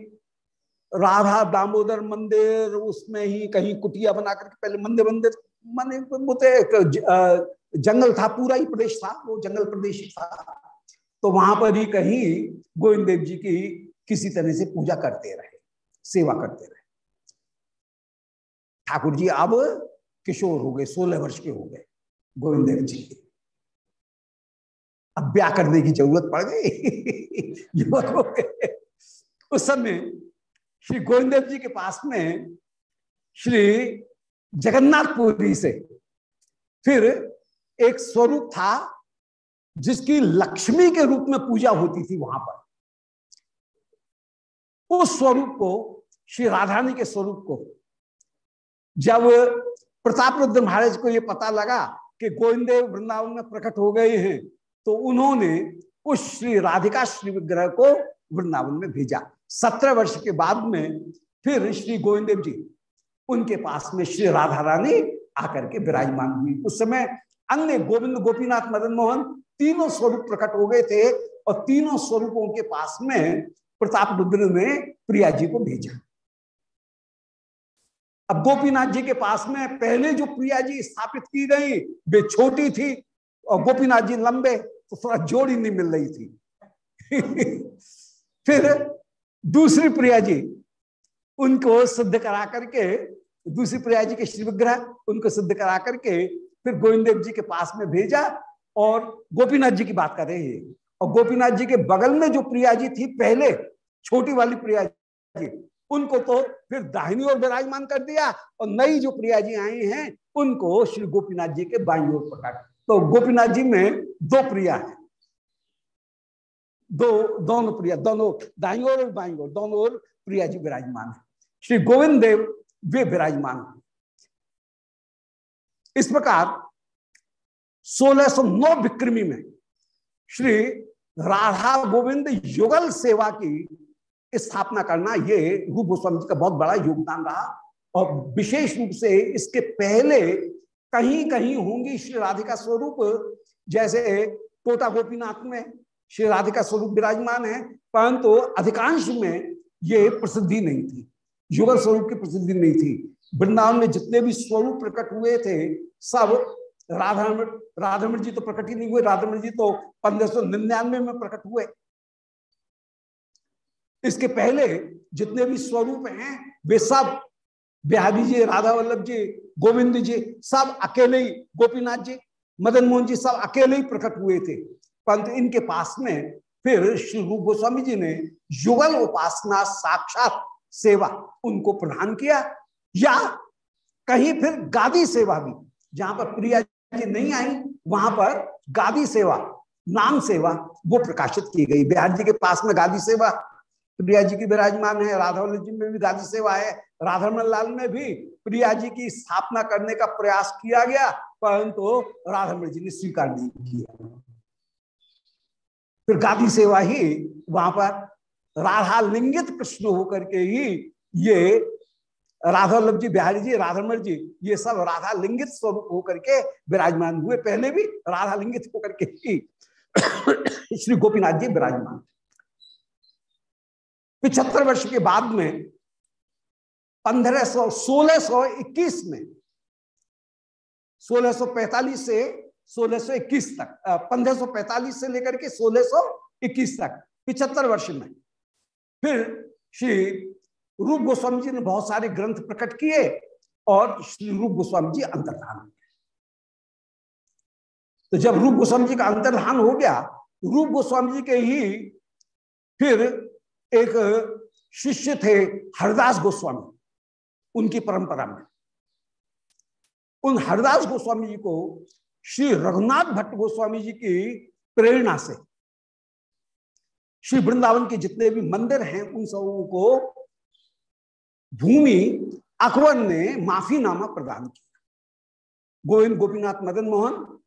Speaker 1: राधा दामोदर मंदिर, उसमें ही कहीं कुटिया बना करके पहले मंदिर मंदिर, माने बोते जंगल था, पूरा ही प्रदेश था, वो जंगल प्रदेश ही था। तो वहाँ पर ही कहीं गोविंद देव जी की किसी तरह से पूजा करते रहे, सेवा करते रहे। ठाकुर जी अब किशोर हो गए, सोलह वर्ष के हो गए, गोविंद देव जी अब ब्याह करने की ज़रूरत पड़ गई। युवक हो गए। उस समय श्री गोविंद देव जी के पास में श्री जगन्नाथपुरी से फिर एक स्वरूप था, जिसकी लक्ष्मी के रूप में पूजा होती थी वहाँ पर। उस स्वरूप को, श्री राधानी के स्वरूप को जब प्रताप रुद्र महाराज को यह पता लगा कि गोविंदेव वृंदावन में प्रकट हो गए हैं तो उन्होंने उस श्री राधिका श्री विग्रह को वृंदावन में भेजा। सत्रह वर्ष के बाद में फिर श्री गोविंददेव जी उनके पास में श्री राधा रानी आकर के विराजमान हुई। उस समय अन्य गोविंद, गोपीनाथ, मदन मोहन तीनों स्वरूप प्रकट हो गए थे और तीनों स्वरूपों के पास में प्रताप रुद्र ने प्रिया जी को भेजा। अब गोपीनाथ जी के पास में पहले जो प्रिया जी स्थापित की गई, वे छोटी थी और गोपीनाथ जी लंबे तो थोड़ा जोड़ी नहीं मिल रही थी। फिर दूसरी प्रिया जी, उनको सिद्ध करा करके, दूसरी प्रिया जी के श्री विग्रह, उनको सिद्ध करा करके फिर गोविंद जी के पास में भेजा और गोपीनाथ जी की बात कर रहे हैं। और गोपीनाथ जी के बगल में जो प्रिया जी थी, पहले छोटी वाली प्रिया जी उनको तो फिर दाहिनी ओर विराजमान कर दिया और नई जो प्रिया जी आई हैं, उनको श्री गोपीनाथ जी के बाई ओर पकड़। तो गोपीनाथ जी में दो प्रिया है। दो, दोनों प्रिया, दोनों दाई और बाई ओर, दोनों ओर प्रिया जी विराजमान है। श्री गोविंद देव, वे विराजमान इस प्रकार 1609 विक्रमी में श्री राधा गोविंद युगल सेवा की स्थापना करना, ये रूप गोस्वामी जी का बहुत बड़ा योगदान रहा। और विशेष रूप से इसके पहले कहीं कहीं होंगी श्री राधिका स्वरूप, जैसे टोटा गोपीनाथ में श्री राधिका स्वरूप विराजमान है, परंतु अधिकांश में ये प्रसिद्धि नहीं थी। युगल स्वरूप की प्रसिद्धि नहीं थी। वृंदावन में जितने भी स्वरूप प्रकट हुए थे, सब राधामण राधामण जी तो प्रकट ही नहीं हुए। राधामण जी तो पंद्रह सौ निन्यानवे में प्रकट हुए। इसके पहले जितने भी स्वरूप हैं, वे सब बिहारी जी, राधा वल्लभ जी, गोविंद जी, सब अकेले ही, गोपीनाथ जी, मदन मोहन जी सब अकेले ही प्रकट हुए थे। परंतु इनके पास में फिर श्री रूप गोस्वामी जी ने युगल उपासना साक्षात सेवा उनको प्रदान किया, या कहीं फिर गादी सेवा भी, जहाँ पर प्रिया जी नहीं आई, वहाँ पर गादी सेवा, नाम सेवा वो प्रकाशित की गई। बिहार जी के पास में गादी सेवा प्रिया जी की विराजमान है, राधा जी में भी गादी सेवा है। राधारमन लाल में भी प्रिया जी की स्थापना करने का प्रयास किया गया, परंतु तो राधारमण जी ने स्वीकार नहीं किया। फिर गादी सेवा ही वहाँ पर राधा लिंगित कृष्ण होकर के ही ये राधा वल्लभ जी, बिहारी जी राधारमण जी, ये सब राधा लिंगित स्वरूप होकर के विराजमान हुए। पहले भी राधा लिंगित होकर के ही श्री गोपीनाथ जी विराजमान पिछहत्तर वर्ष के बाद में, पंद्रह सौ, सोलह सौ इक्कीस में, सोलह सौ पैतालीस से 1621 तक 1545 से लेकर के 1621 तक, पिछहत्तर वर्ष में। फिर श्री रूप गोस्वामी जी ने बहुत सारे ग्रंथ प्रकट किए और श्री रूप गोस्वामी जी अंतर्धान तो जब रूप गोस्वामी जी का अंतर्धान हो गया, रूप गोस्वामी जी के ही फिर एक शिष्य थे हरदास गोस्वामी, उनकी परंपरा में। उन हरदास गोस्वामी जी को श्री रघुनाथ भट्ट गोस्वामी जी की प्रेरणा से, श्री वृंदावन के जितने भी मंदिर हैं, उन सबों को भूमि अकबर ने माफीनामा प्रदान किया। गोविंद गोपीनाथ मदन मोहन,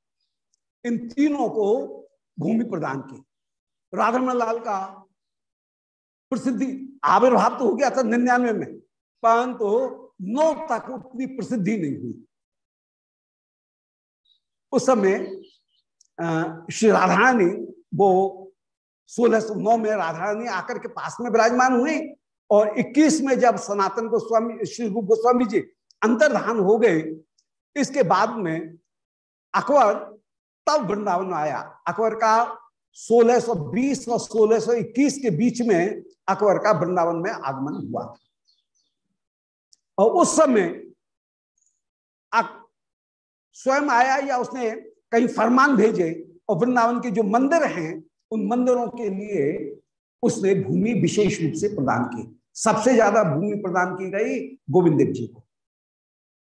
Speaker 1: इन तीनों को भूमि प्रदान की। राधारमण लाल का प्रसिद्धि आविर्भाव तो हो गया था निन्यानवे में, परंतु तो नौ तक उतनी प्रसिद्धि नहीं हुई। उस समय श्री राधारानी, वो सोलह सौ नौ में राधारानी आकर के पास में विराजमान हुई और 21 में जब सनातन गोस्वामी, श्री रूप गोस्वामी जी अंतर्धान हो गए, इसके बाद में अकबर तब वृंदावन आया। अकबर का 1620 और 1621 के बीच में अकबर का वृंदावन में आगमन हुआ और उस समय स्वयं आया या उसने कहीं फरमान भेजे और वृंदावन के जो मंदिर हैं, उन मंदिरों के लिए उसने भूमि विशेष रूप से प्रदान की। सबसे ज़्यादा भूमि प्रदान की गई गोविंद देव जी को।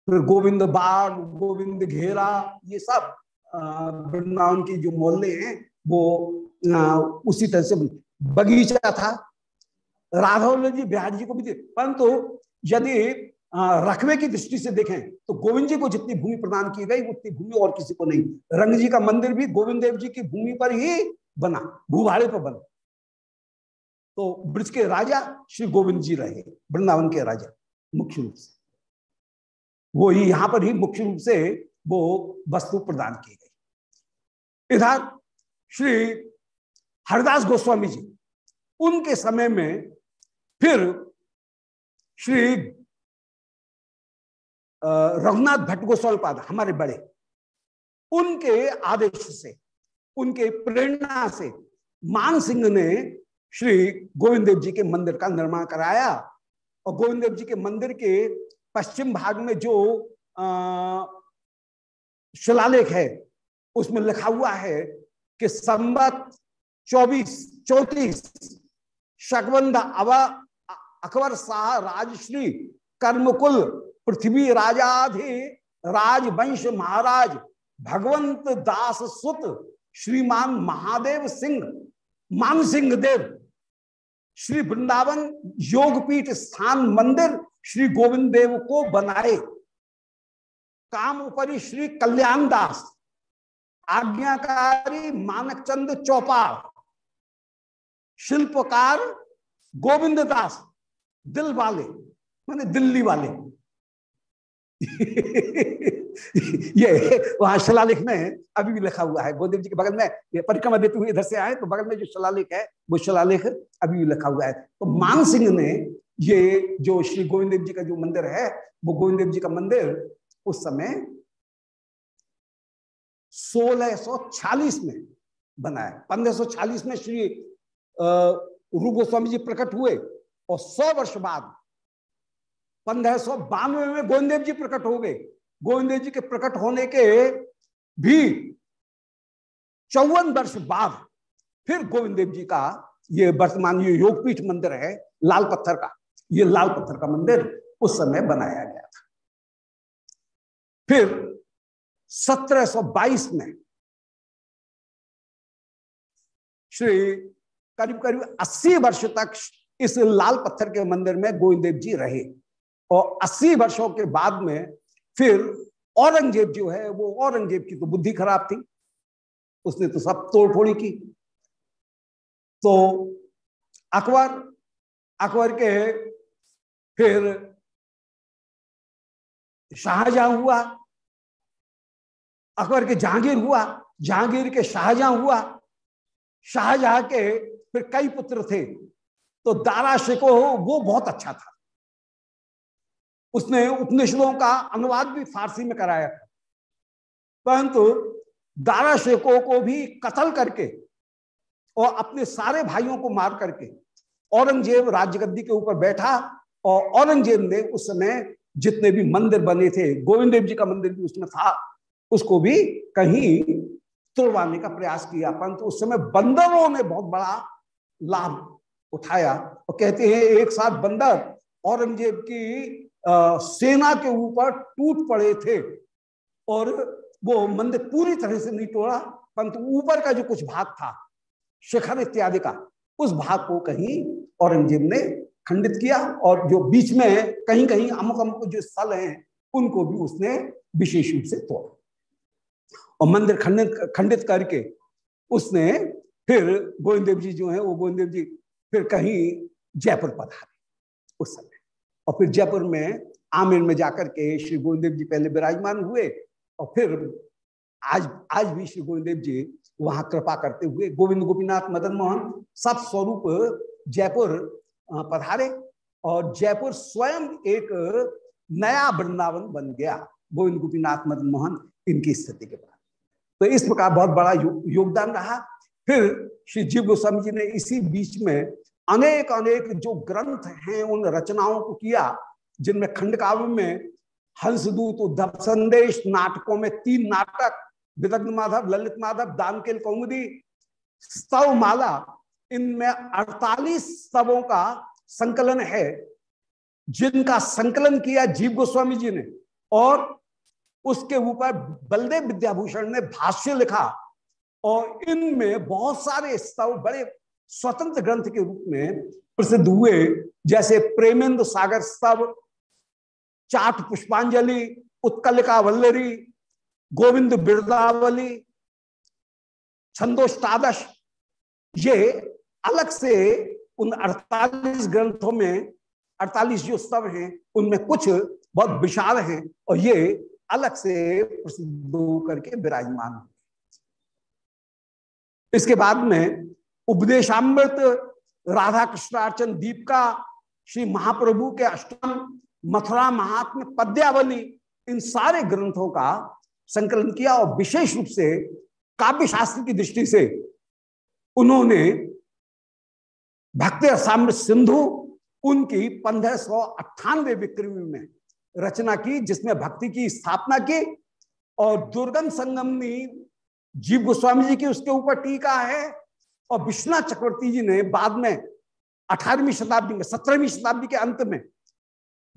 Speaker 1: फिर गोविंद बाग गोविंद घेरा, ये सब वृंदावन की जो मोहल्ले हैं वो उसी तरह से बगीचा था। राघव जी, बिहार जी को भी परंतु यदि रकबे की दृष्टि से देखें तो गोविंद जी को जितनी भूमि प्रदान की गई, उतनी भूमि और किसी को नहीं। रंग जी का मंदिर भी गोविंद देव जी की भूमि पर ही बना, भूभाड़े पर बना। तो ब्रज के राजा श्री गोविंद जी रहे, वृंदावन के राजा, मुख्य रूप से। वो ही यहाँ पर ही मुख्य रूप से वो वस्तु प्रदान की गई। इधर श्री हरदास गोस्वामी जी, उनके समय में फिर श्री रघुनाथ भट्ट गोस्वामी पाद हमारे बड़े, उनके आदेश से, उनके प्रेरणा से मान सिंह ने श्री गोविंद देव जी के मंदिर का निर्माण कराया और गोविंद देव जी के मंदिर के पश्चिम भाग में जो शिलालेख है, उसमें लिखा हुआ है कि संबत चौबीस, चौतीस शकबंद अवा अकबर शाह राजश्री, कर्मकुल, पृथ्वी राजाधि, राजवंश महाराज, भगवंत दास सुत, श्रीमान महादेव सिंह, मान सिंह देव, श्री वृंदावन योगपीठ स्थान मंदिर, श्री गोविंद देव को बनाए। काम उपरी श्री कल्याण दास आज्ञाकारी मानक चंद चौपाल, शिल्पकार गोविंद दास, दिल वाले, माने दिल्ली वाले। ये वहाँ शिलालेख में अभी भी लिखा हुआ है। गोदेव जी के बगल में ये परिक्रमा देते हुए इधर से आए तो बगल में जो शिलालेख है, वो शिलालेख अभी भी लिखा हुआ है। तो मान सिंह ने ये जो श्री गोविंद जी का जो मंदिर है, वो गोविंद जी का मंदिर उस समय 1640 में बनाया। 1540 में श्री रूप गोस्वामी जी प्रकट हुए और सौ वर्ष बाद पंद्रह सौ बानवे में गोविंदेव जी प्रकट हो गए। गोविंदेव जी के प्रकट होने के भी चौवन वर्ष बाद फिर गोविंद देव जी का ये वर्तमान ये योगपीठ मंदिर है, लाल पत्थर का। ये लाल पत्थर का मंदिर उस समय बनाया गया था। फिर 1722 में श्री करीब करीब 80 वर्ष तक इस लाल पत्थर के मंदिर में गोविंद जी रहे। और 80 वर्षों के बाद में फिर औरंगज़ेब जो है, वो औरंगज़ेब की तो बुद्धि खराब थी। उसने तो सब तोड़ फोड़ी की। तो अकबर अकबर के फिर शाहजहां हुआ। अकबर के जहांगीर हुआ, जहांगीर के शाहजहां हुआ। शाहजहां के फिर कई पुत्र थे तो दारा शिको वो बहुत अच्छा था। उसने उपनिषदों का अनुवाद भी फारसी में कराया था। परंतु दारा शेखो को भी कत्ल करके और अपने सारे भाइयों को मार करके औरंगज़ेब राजगद्दी के ऊपर बैठा और औरंगज़ेब ने उस समय जितने भी मंदिर बने थे, गोविंद देव जी का मंदिर भी उसमें था। उसको भी कहीं तोड़वाने का प्रयास किया परंतु उस समय बंदरों ने बहुत बड़ा लाभ उठाया और कहते हैं एक साथ बंदर औरंगज़ेब की आ, सेना के ऊपर टूट पड़े थे और वो मंदिर पूरी तरह से नहीं तोड़ा परंतु ऊपर का जो कुछ भाग था शिखर इत्यादि का उस भाग को कहीं औरंगज़ेब ने खंडित किया और जो बीच में कहीं कहीं अमुक अमुक जो स्थल हैं उनको भी उसने विशेष रूप से तोड़ा। और मंदिर खंडित खंडित करके उसने फिर गोविंद देव जी जो है, वो गोविंद देव जी फिर कहीं जयपुर पधारे उस समय। और फिर जयपुर में आमिर में जाकर के श्री गोविंदेव जी पहले विराजमान हुए और फिर आज आज भी श्री गोविंदेव जी वहाँ कृपा करते हुए गोविंद गोपीनाथ, मदन मोहन सब स्वरूप जयपुर पधारे और जयपुर स्वयं एक नया वृंदावन बन गया। गोविंद गोपीनाथ, मदन मोहन इनकी स्थिति के बाद। तो इस प्रकार बहुत बड़ा यो, योगदान रहा। फिर श्री जीव गोस्वामी जी ने इसी बीच में अनेक अनेक जो ग्रंथ हैं उन रचनाओं को किया जिनमें खंडकाव्य में हंसदूत उद्धव संदेश नाटकों में तीन नाटक विदग्ध माधव ललित माधव दानकेल कौमुदी स्तव माला इनमें 48 स्तवों का संकलन है जिनका संकलन किया जीव गोस्वामी जी ने। और उसके ऊपर बलदेव विद्याभूषण ने भाष्य लिखा और इनमें बहुत सारे स्तव, बड़े स्वतंत्र ग्रंथ के रूप में प्रसिद्ध हुए, जैसे प्रेमेंद्र सागर स्तव, चाट पुष्पांजलि, उत्कलिका वल्लरी, गोविंद बिरदावली छंदोष्टादश ये अलग से उन 48 ग्रंथों में 48 जो स्तव हैं, उनमें कुछ बहुत विशाल हैं और ये अलग से प्रसिद्ध होकर के विराजमान इसके बाद में उपदेशामृत राधा कृष्णार्चन दीप का श्री महाप्रभु के अष्टम, मथुरा महात्म पद्यावली, इन सारे ग्रंथों का संकलन किया और विशेष रूप से काव्य शास्त्र की दृष्टि से उन्होंने भक्ति साम्र सिंधु, उनकी पंद्रह सौ अट्ठानवे विक्रमी में रचना की, जिसमें भक्ति की स्थापना की और दुर्गम संगमनी जीव गोस्वामी जी की उसके ऊपर टीका है और विश्वनाथ चक्रवर्ती जी ने बाद में अठारहवीं शताब्दी में, सत्रहवीं शताब्दी के अंत में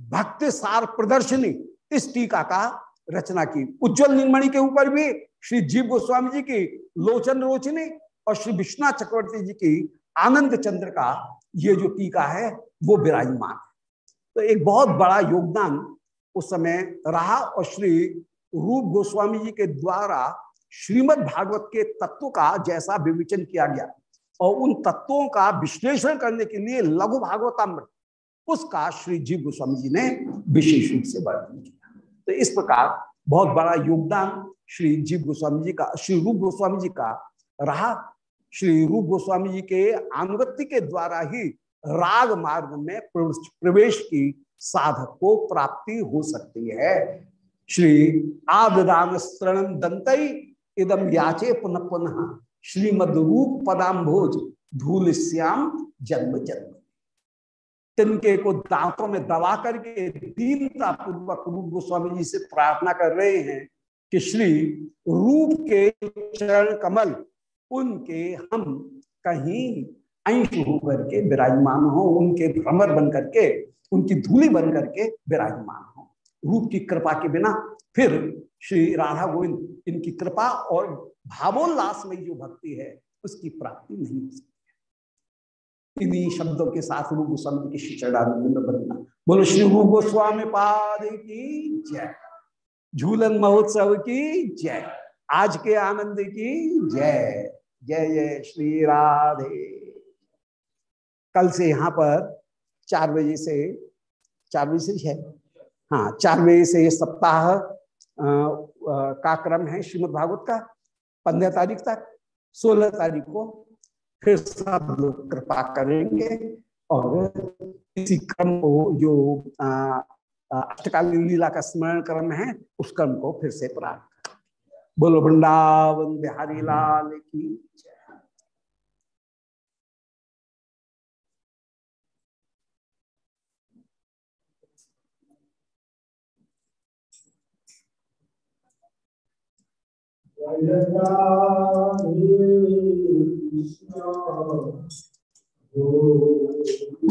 Speaker 1: भक्ति सार प्रदर्शनी इस टीका का रचना की। उज्जवल निर्मणि के ऊपर भी श्री जीव गोस्वामी जी की लोचन रोचनी और श्री विश्वनाथ चक्रवर्ती जी की आनंद चंद्र का ये जो टीका है, वो विराजमान तो एक बहुत बड़ा योगदान उस समय रहा और श्री रूप गोस्वामी जी के द्वारा श्रीमद् भागवत के तत्व का जैसा विवेचन किया गया और उन तत्वों का विश्लेषण करने के लिए लघु भागवतामृत, उसका श्री जीव गोस्वामी जी ने विशेष रूप से वर्णन किया। तो इस प्रकार बहुत बड़ा योगदान श्री जीव गोस्वामी जी का, श्री रूप गोस्वामी जी का रहा। श्री रूप गोस्वामी जी के अनुगत्य के द्वारा ही राग मार्ग में प्रवेश की साधक को प्राप्ति हो सकती है। श्री आदान स्तृणम दंतई इदम याचे पुनः पुनः श्रीमद रूप पदाम्भोज धूल श्याम जन्म जन्म। तिनके को दांतों में दबा करके दीनता पूर्वक रूप गोस्वामी जी से प्रार्थना कर रहे हैं कि श्री रूप के चरण कमल, उनके हम कहीं अंश होकर के विराजमान हो, उनके भ्रमर बन करके उनकी धूली बन करके विराजमान हो। रूप की कृपा के बिना फिर श्री राधा गोविंद इनकी कृपा और भावोल्लास में जो भक्ति है, उसकी प्राप्ति नहीं हो सकती इन्हीं शब्दों के साथ रूप गोस्वामी की चरणानंद में बनना बोलो, श्री रूप गोस्वामी पाद की जय। झूलन महोत्सव की जय। आज के आनंद की जय। जय जय श्री राधे। कल से यहाँ पर चार बजे से, चार बजे से है हाँ। चार बजे से ये सप्ताह का क्रम है श्रीमद भागवत का, पंद्रह तारीख तक, सोलह तारीख को फिर सब लोग कृपा करेंगे और इसी क्रम को जो अष्टकालीन लीला का स्मरण क्रम है, उस क्रम को फिर से प्राप्त बोलो, वृंदावन बिहारी लाल की 愿大地笑，祝福你。